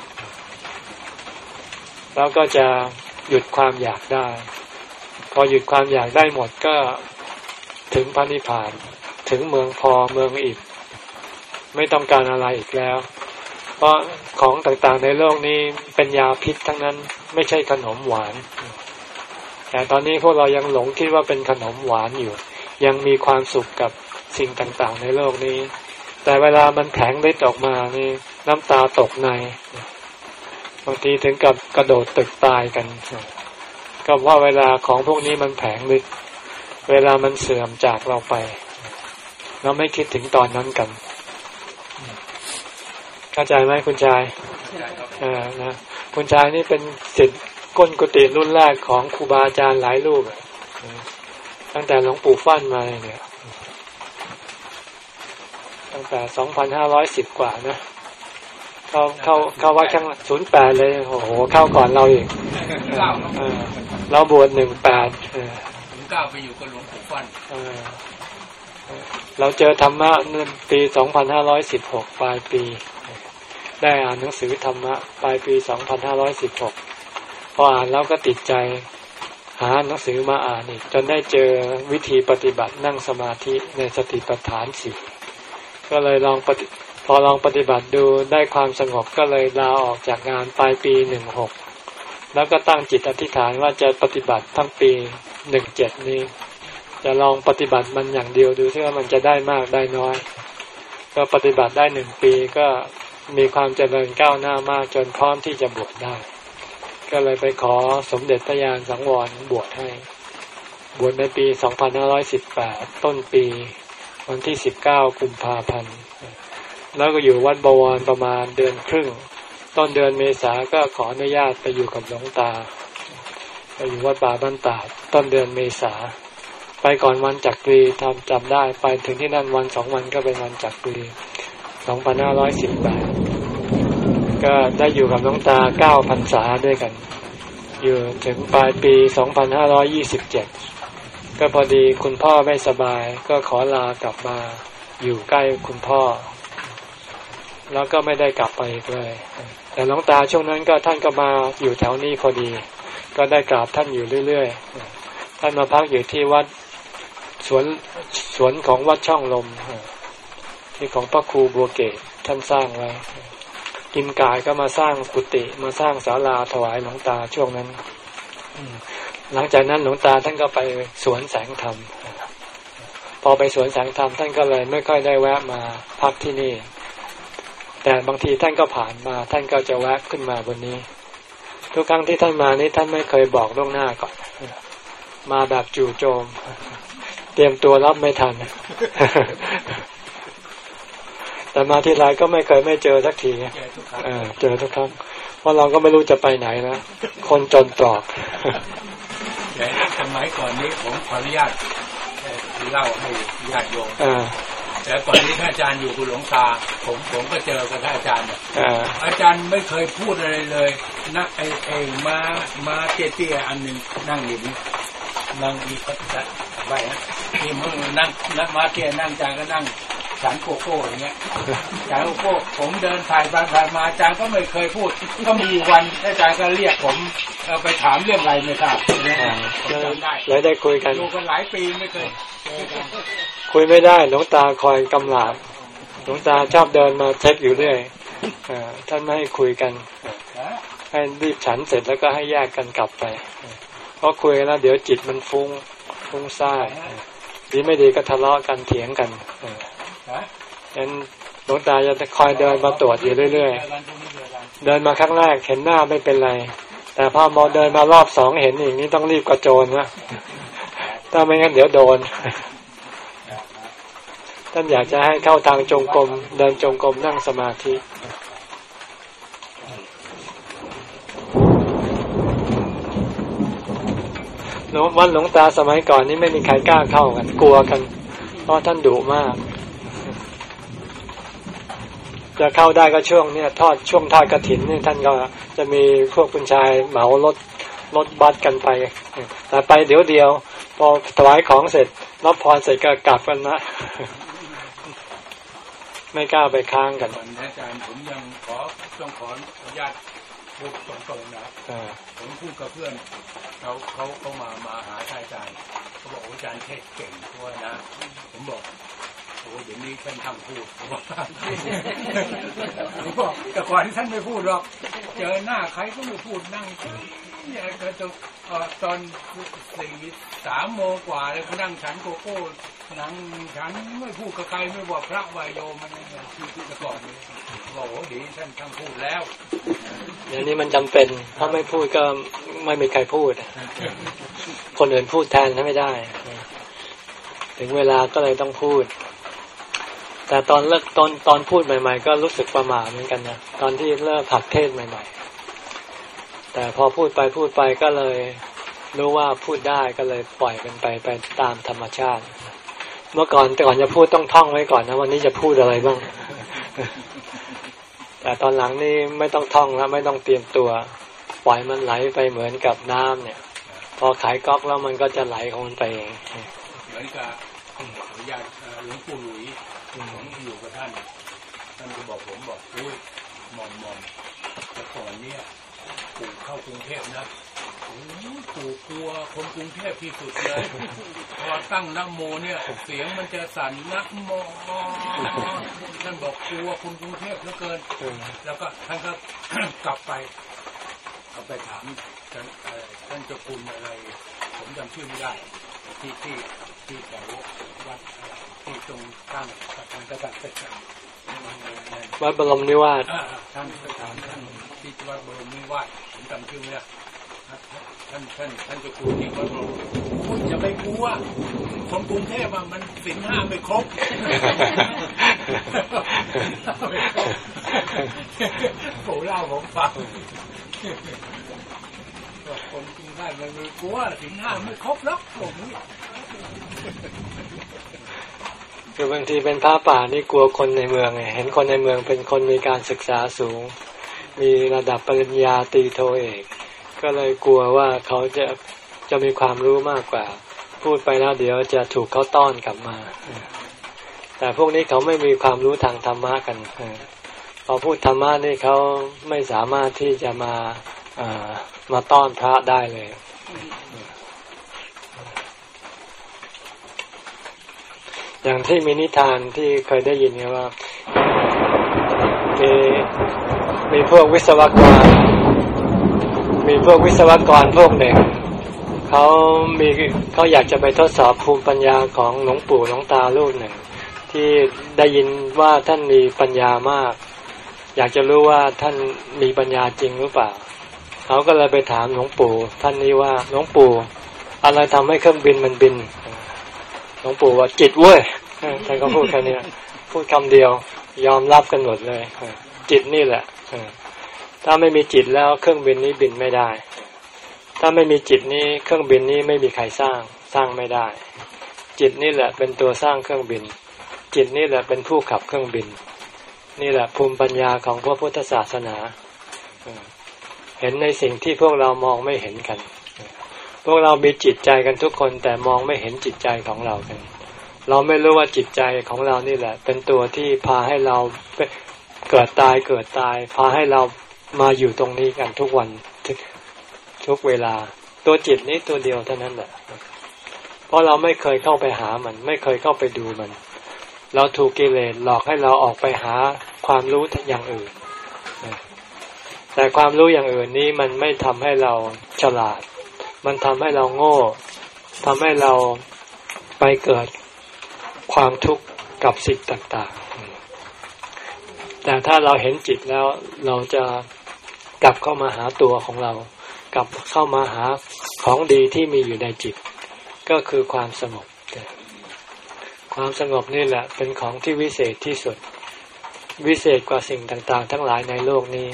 แล้วก็จะหยุดความอยากได้ พอหยุดความอยากได้หมดก็ถึงพระนิพพาน ถึงเมืองพอเมืองอิบ ไม่ต้องการอะไรอีกแล้ว เพราะของต่างๆในโลกนี้เป็นยาพิษทั้งนั้นไม่ใช่ขนมหวาน แต่ตอนนี้พวกเรายังหลงคิดว่าเป็นขนมหวานอยู่ ยังมีความสุขกับสิ่งต่างๆ ในโลกนี้ แต่เวลามันแข็งฤทธิ์ออกมานี่น้ำตาตกในบางทีถึงกับกระโดดตึกตายกัน ก็ว่าเวลาของพวกนี้มันแผงฤทธิ์เวลามันเสื่อมจากเราไป เราไม่คิดถึงตอนนั้นกัน เข้าใจไหมคุณชายอ่านะคุณชายนี่เป็นสิทธิ์ก้นกุฏิรุ่นแรกของครูบาอาจารย์หลายรูปตั้งแต่หลวงปู่ฟั่นมาเนี่ยตั้งแต่สองพันห้าร้อยสิบกว่านะเข้าเข้าเข้าวัดข้างศูนย์แปดเลยโอ้โหเข้าก่อนเราอีกเราบวชหนึ่งแปดเก้าไปอยู่กับหลวงปู่ฟั่นเราเจอธรรมะในปีสองพันห้าร้อยสิบหกปลายปี ได้อ่านหนังสือธรรมะปลายปี 2516 พออ่านแล้วก็ติดใจ หาหนังสือมาอ่านอีก จนได้เจอวิธีปฏิบัตินั่งสมาธิในสติปัฏฐานสี่ก็เลยลองปฏิพอลองปฏิบัติดูได้ความสงบก็เลยลาออกจากงานปลายปี 16 แล้วก็ตั้งจิตอธิษฐานว่าจะปฏิบัติทั้งปีหนึ่งเจ็ดนี้ จะลองปฏิบัติมันอย่างเดียวดูซิว่ามันจะได้มากได้น้อย ก็ปฏิบัติได้หนึ่งปีก็ มีความเจริญก้าวหน้ามากจนพร้อมที่จะบวชได้ ก็เลยไปขอสมเด็จพระยานสังวรบวชให้ บวชในปี 2518 ต้นปี วันที่ 19กุมภาพันธ์แล้วก็อยู่วัดบวรประมาณเดือนครึ่ง ต้นเดือนเมษาก็ขออนุญาตไปอยู่กับหลวงตา ไปอยู่วัดป่าบ้านตาดต้นเดือนเมษาไปก่อนวันจักรีทำจำได้ ไปถึงที่นั่นวันสองวันก็เป็นวันจักรี2518 ก็ได้อยู่กับหลวงตาเก้าพรรษาด้วยกัน อยู่ถึงปลายปี2527ก็พอดีคุณพ่อไม่สบาย ก็ขอลากลับมาอยู่ใกล้คุณพ่อ แล้วก็ไม่ได้กลับไปอีกเลย แต่หลวงตาช่วงนั้นก็ท่านก็มาอยู่แถวนี้พอดี ก็ได้กราบท่านอยู่เรื่อยๆ ท่านมาพักอยู่ที่วัดสวนสวนของวัดช่องลม ที่ของพระครูบัวเกตท่านสร้างไว้ กินกายก็มาสร้างกุฏิมาสร้างศาลาถวายหลวงตาช่วงนั้นหลังจากนั้นหลวงตาท่านก็ไปสวนแสงธรรม พอไปสวนแสงธรรมท่านก็เลยไม่ค่อยได้แวะมาพักที่นี่ แต่บางทีท่านก็ผ่านมา ท่านก็จะแวะขึ้นมาบนนี้ ทุกครั้งที่ท่านมานี้ท่านไม่เคยบอกล่วงหน้าก่อน มาแบบจู่โจม เตรียมตัวรับไม่ทัน แต่มาที่ไรก็ไม่เคยไม่เจอสักทีเออเจอทุกครั้งเพราะเราก็ไม่รู้จะไปไหนนะคนจนตรอกแต่สมัยก่อนนี้ผมขออนุญาตเล่าให้ญาติโยมแต่ก่อนนี้ท่านอาจารย์อยู่คุณหลวงตา ผมผมก็เจอกับท่านอาจารย์เนี่ยอาจารย์ไม่เคยพูดอะไรเลยนักไอไอมามาเตี้ยๆอันหนึ่งนั่งอยู่นี่นั่งมีพัดไปฮะนี่มึงนั่งนั่งมาเตี้ยนั่งอาจารย์ก็นั่ง ฉันโกโก้อย่างเงี้ยฉันโกโก้ผมเดินถ่ายไปถ่ายมาอาจารย์ก็ไม่เคยพูด ก็มีวันอาจารย์ก็เรียกผมไปถามเรื่องอะไรไม่ทราบจำได้เลยได้คุยกันอยู่กันหลายปีไม่เคยคุยไม่ได้หลวงตาคอยกำลาบหลวงตาชอบเดินมาเช็คอยู่เรื่อยท่านไม่ให้คุยกัน ให้รีบฉันเสร็จแล้วก็ให้แยกกันกลับไป เพราะคุยแล้วเดี๋ยวจิตมันฟุง้งฟุ้งซ่านดีไม่ดีก็ทะเลาะกันเถียงกัน งั้นหลวงตาจะคอยเดินมาตรวจอยู่เรื่อยๆ เดินมาครั้งแรกเห็นหน้าไม่เป็นไร แต่พอมอเดินมารอบสองเห็นอย่างนี้ต้องรีบกระโจนนะถ้าไม่งั้นเดี๋ยวโดน ท่านอยากจะให้เข้าทางจงกรมเดินจงกรมนั่งสมาธิวันหลวงตาสมัยก่อนนี้ไม่มีใครกล้าเข้ากัน กลัวกัน เพราะท่านดุมาก จะเข้าได้ก็ช่วงเนี่ยทอดช่วงทอดกระถินนี่ท่านก็จะมีพวกคุณชายเหมารถรถบัสกันไปแต่ไปเดี๋ยวเดียว พอถวายของเสร็จรับพรเสร็จก็กลับกันนะ ไม่กล้าไปค้างกันอาจารย์ผมยังขอต้องขออนุญาตพูดตรงๆนะผมพูดกับเพื่อนเขาเขาเขามามาหาอาจารย์เขาบอกอาจารย์เทศเก่งด้วยนะ ผมบอกโอ้เดี๋ยว นี้ท่านทำพูดผมบอกบอกแต่ก่อนที่ท่านไม่พูดหรอก เจอหน้าใครก็ไม่พูดนั่งเนี่ยก็จะตอนสี่สามโมงกว่าเลยก็นั่งฉันโกโก้นั่งฉันไม่พูดกับใครไม่บอกพระวายโยมันเนี่ยที่แต่ก่อนเลยบอกโอ้ดีท่านทำพูดแล้วเดี๋ยวนี้มันจำเป็น ถ้าไม่พูดก็ไม่มีใครพูด คนอื่นพูดแทนไม่ได้ ถึงเวลาก็เลยต้องพูด แต่ตอนเลิกตอนตอนพูดใหม่ ๆ ก็รู้สึกประหม่าเหมือนกันนะตอนที่เลิกผักเทศใหม่ ๆ แต่พอพูดไปพูดไปก็เลยรู้ว่าพูดได้ก็เลยปล่อยกันไปไปตามธรรมชาติ เมื่อก่อนแต่ก่อนจะพูดต้องท่องไว้ก่อนนะวันนี้จะพูดอะไรบ้าง แต่ตอนหลังนี่ไม่ต้องท่องแล้วไม่ต้องเตรียมตัว ปล่อยมันไหลไปเหมือนกับน้ำเนี่ย พอขายก๊อกแล้วมันก็จะไหลของมันไปเองเหมือนกับขออนุญาตหลวงปู่หลุยผมอยู่กับท่าน ท่านก็บอกผมบอกอุ้ยมอมมอมแต่ก่อนเนี่ยปู่ เข้ากรุงเทพนะปู่กลัวคนกรุงเทพที่สุดเลยพอตั้งนักโมเนี่ยเสียงมันจะสั่นนักโมท่านบอกกลัวคนกรุงเทพเหลือเกิน แล้วก็ท่านก็กลับไปกลับไปถามท่านเจ้าคุณอะไร ผมจำชื่อไม่ได้ที่ที่ที่แถววัดที่ตรงข้างสะพานกระดาษเสร็จวัดบรมนิวาสท่านไปถามท่านที่วัดบรมนิวาสผม จำชื่อไม่ได้ท่านท่านท่านจ้าคุณที่วัดบรมคุณอย่าไปกลัวคนกรุงเทพมันสินห้าไม่ครบโผเล่าผมฟังคนกรุงเทพมันกลัวสินห้าไม่ครบแล้วผมคือบางทีเป็นพระป่านี่กลัวคนในเมืองไงเห็นคนในเมืองเป็นคนมีการศึกษาสูง มีระดับปริญญาตีโทเอก ก็เลยกลัวว่าเขาจะจะมีความรู้มากกว่า พูดไปแล้วเดี๋ยวจะถูกเขาต้อนกลับมา แต่พวกนี้เขาไม่มีความรู้ทางธรรมะกันพอพูดธรรมะนี่เขาไม่สามารถที่จะมามาต้อนพระได้เลยอย่างที่มีนิทานที่เคยได้ยินไงว่ามี มีพวกวิศวกร มีพวกวิศวกรพวกหนึ่งเขามีเขาอยากจะไปทดสอบภูมิปัญญาของหลวงปู่หลวงตาลูกหนึ่ง ที่ได้ยินว่าท่านมีปัญญามาก อยากจะรู้ว่าท่านมีปัญญาจริงหรือเปล่าเขาก็เลยไปถามหลวงปู่ ท่านนี้ว่าหลวงปู่อะไรทำให้เครื่องบินมันบินหลวงปู่ว่าจิตเว้ยท่านก็พูดแค่นี้พูดคำเดียวยอมรับกันหมดเลย จิตนี่แหละ ถ้าไม่มีจิตแล้วเครื่องบินนี้บินไม่ได้ ถ้าไม่มีจิตนี้เครื่องบินนี้ไม่มีใครสร้างสร้างไม่ได้ จิตนี่แหละเป็นตัวสร้างเครื่องบิน จิตนี่แหละเป็นผู้ขับเครื่องบิน นี่แหละภูมิปัญญาของพระพุทธศาสนา เห็นในสิ่งที่พวกเรามองไม่เห็นกัน พวกเรามีจิตใจกันทุกคนแต่มองไม่เห็นจิตใจของเรากัน เราไม่รู้ว่าจิตใจของเรานี่แหละ เป็นตัวที่พาให้เรา เกิดตายเกิดตายพาให้เรามาอยู่ตรงนี้กันทุกวันทุกเวลา ตัวจิตนี้ตัวเดียวเท่านั้นแหละ เพราะเราไม่เคยเข้าไปหามัน ไม่เคยเข้าไปดูมัน เราถูกกิเลสหลอกให้เราออกไปหาความรู้อย่างอื่น แต่ความรู้อย่างอื่นนี้มันไม่ทำให้เราฉลาด มันทำให้เราโง่ทำให้เราไปเกิดความทุกข์กับสิ่งต่าง แต่ถ้าเราเห็นจิตแล้วเราจะกลับเข้ามาหาตัวของเรา กลับเข้ามาหาของดีที่มีอยู่ในจิต ก็คือความสงบ ความสงบนี่แหละเป็นของที่วิเศษที่สุด วิเศษกว่าสิ่งต่างๆ ทั้งหลายในโลกนี้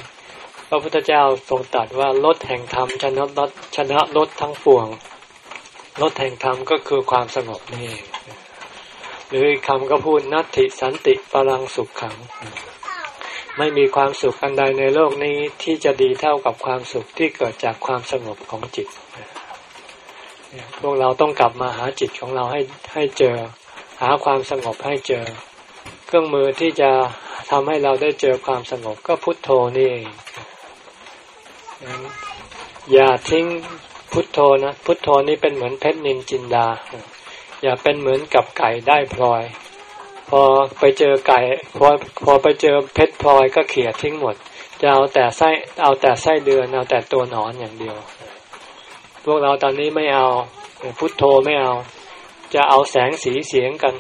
พระพุทธเจ้าทรงตรัสว่ารถแห่งธรรมชนะรถชนะรถทั้งปวงรถแห่งธรรมก็คือความสงบนี่หรือคำก็พูดนัตติสันติพลังสุขขัง ไม่มีความสุขอันใดในโลกนี้ที่จะดีเท่ากับความสุขที่เกิดจากความสงบของจิต พวกเราต้องกลับมาหาจิตของเราให้ให้เจอ หาความสงบให้เจอ เครื่องมือที่จะทำให้เราได้เจอความสงบก็พุทโธนี่เองอย่าทิ้งพุทโธนะ พุทโธนี่เป็นเหมือนเพชรนินจินดา อย่าเป็นเหมือนกับไก่ได้พลอย พอไปเจอไก่พอพอไปเจอเพชรพลอยก็เขี่ยทิ้งหมด จะเอาแต่ไส้เอาแต่ไส้เดือนเอาแต่ตัวหนอนอย่างเดียว พวกเราตอนนี้ไม่เอาพุทโธไม่เอา จะเอาแสงสีเสียงกัน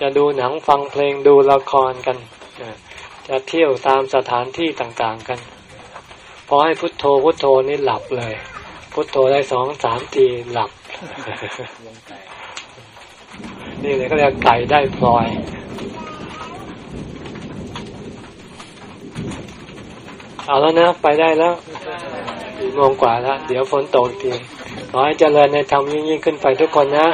จะดูหนังฟังเพลงดูละครกัน จะเที่ยวตามสถานที่ต่างๆกัน พอให้พุทโธพุทโธนี่หลับเลย พุทโธได้สองสามทีหลับ นี่เลยก็เรียกไก่ได้พลอย เอาแล้วนะ ไปได้แล้วสี่โมงกว่าแล้ว เดี๋ยวฝนตกทีขอให้เจริญในธรรมยิ่งยิ่งขึ้นไปทุกคนนะ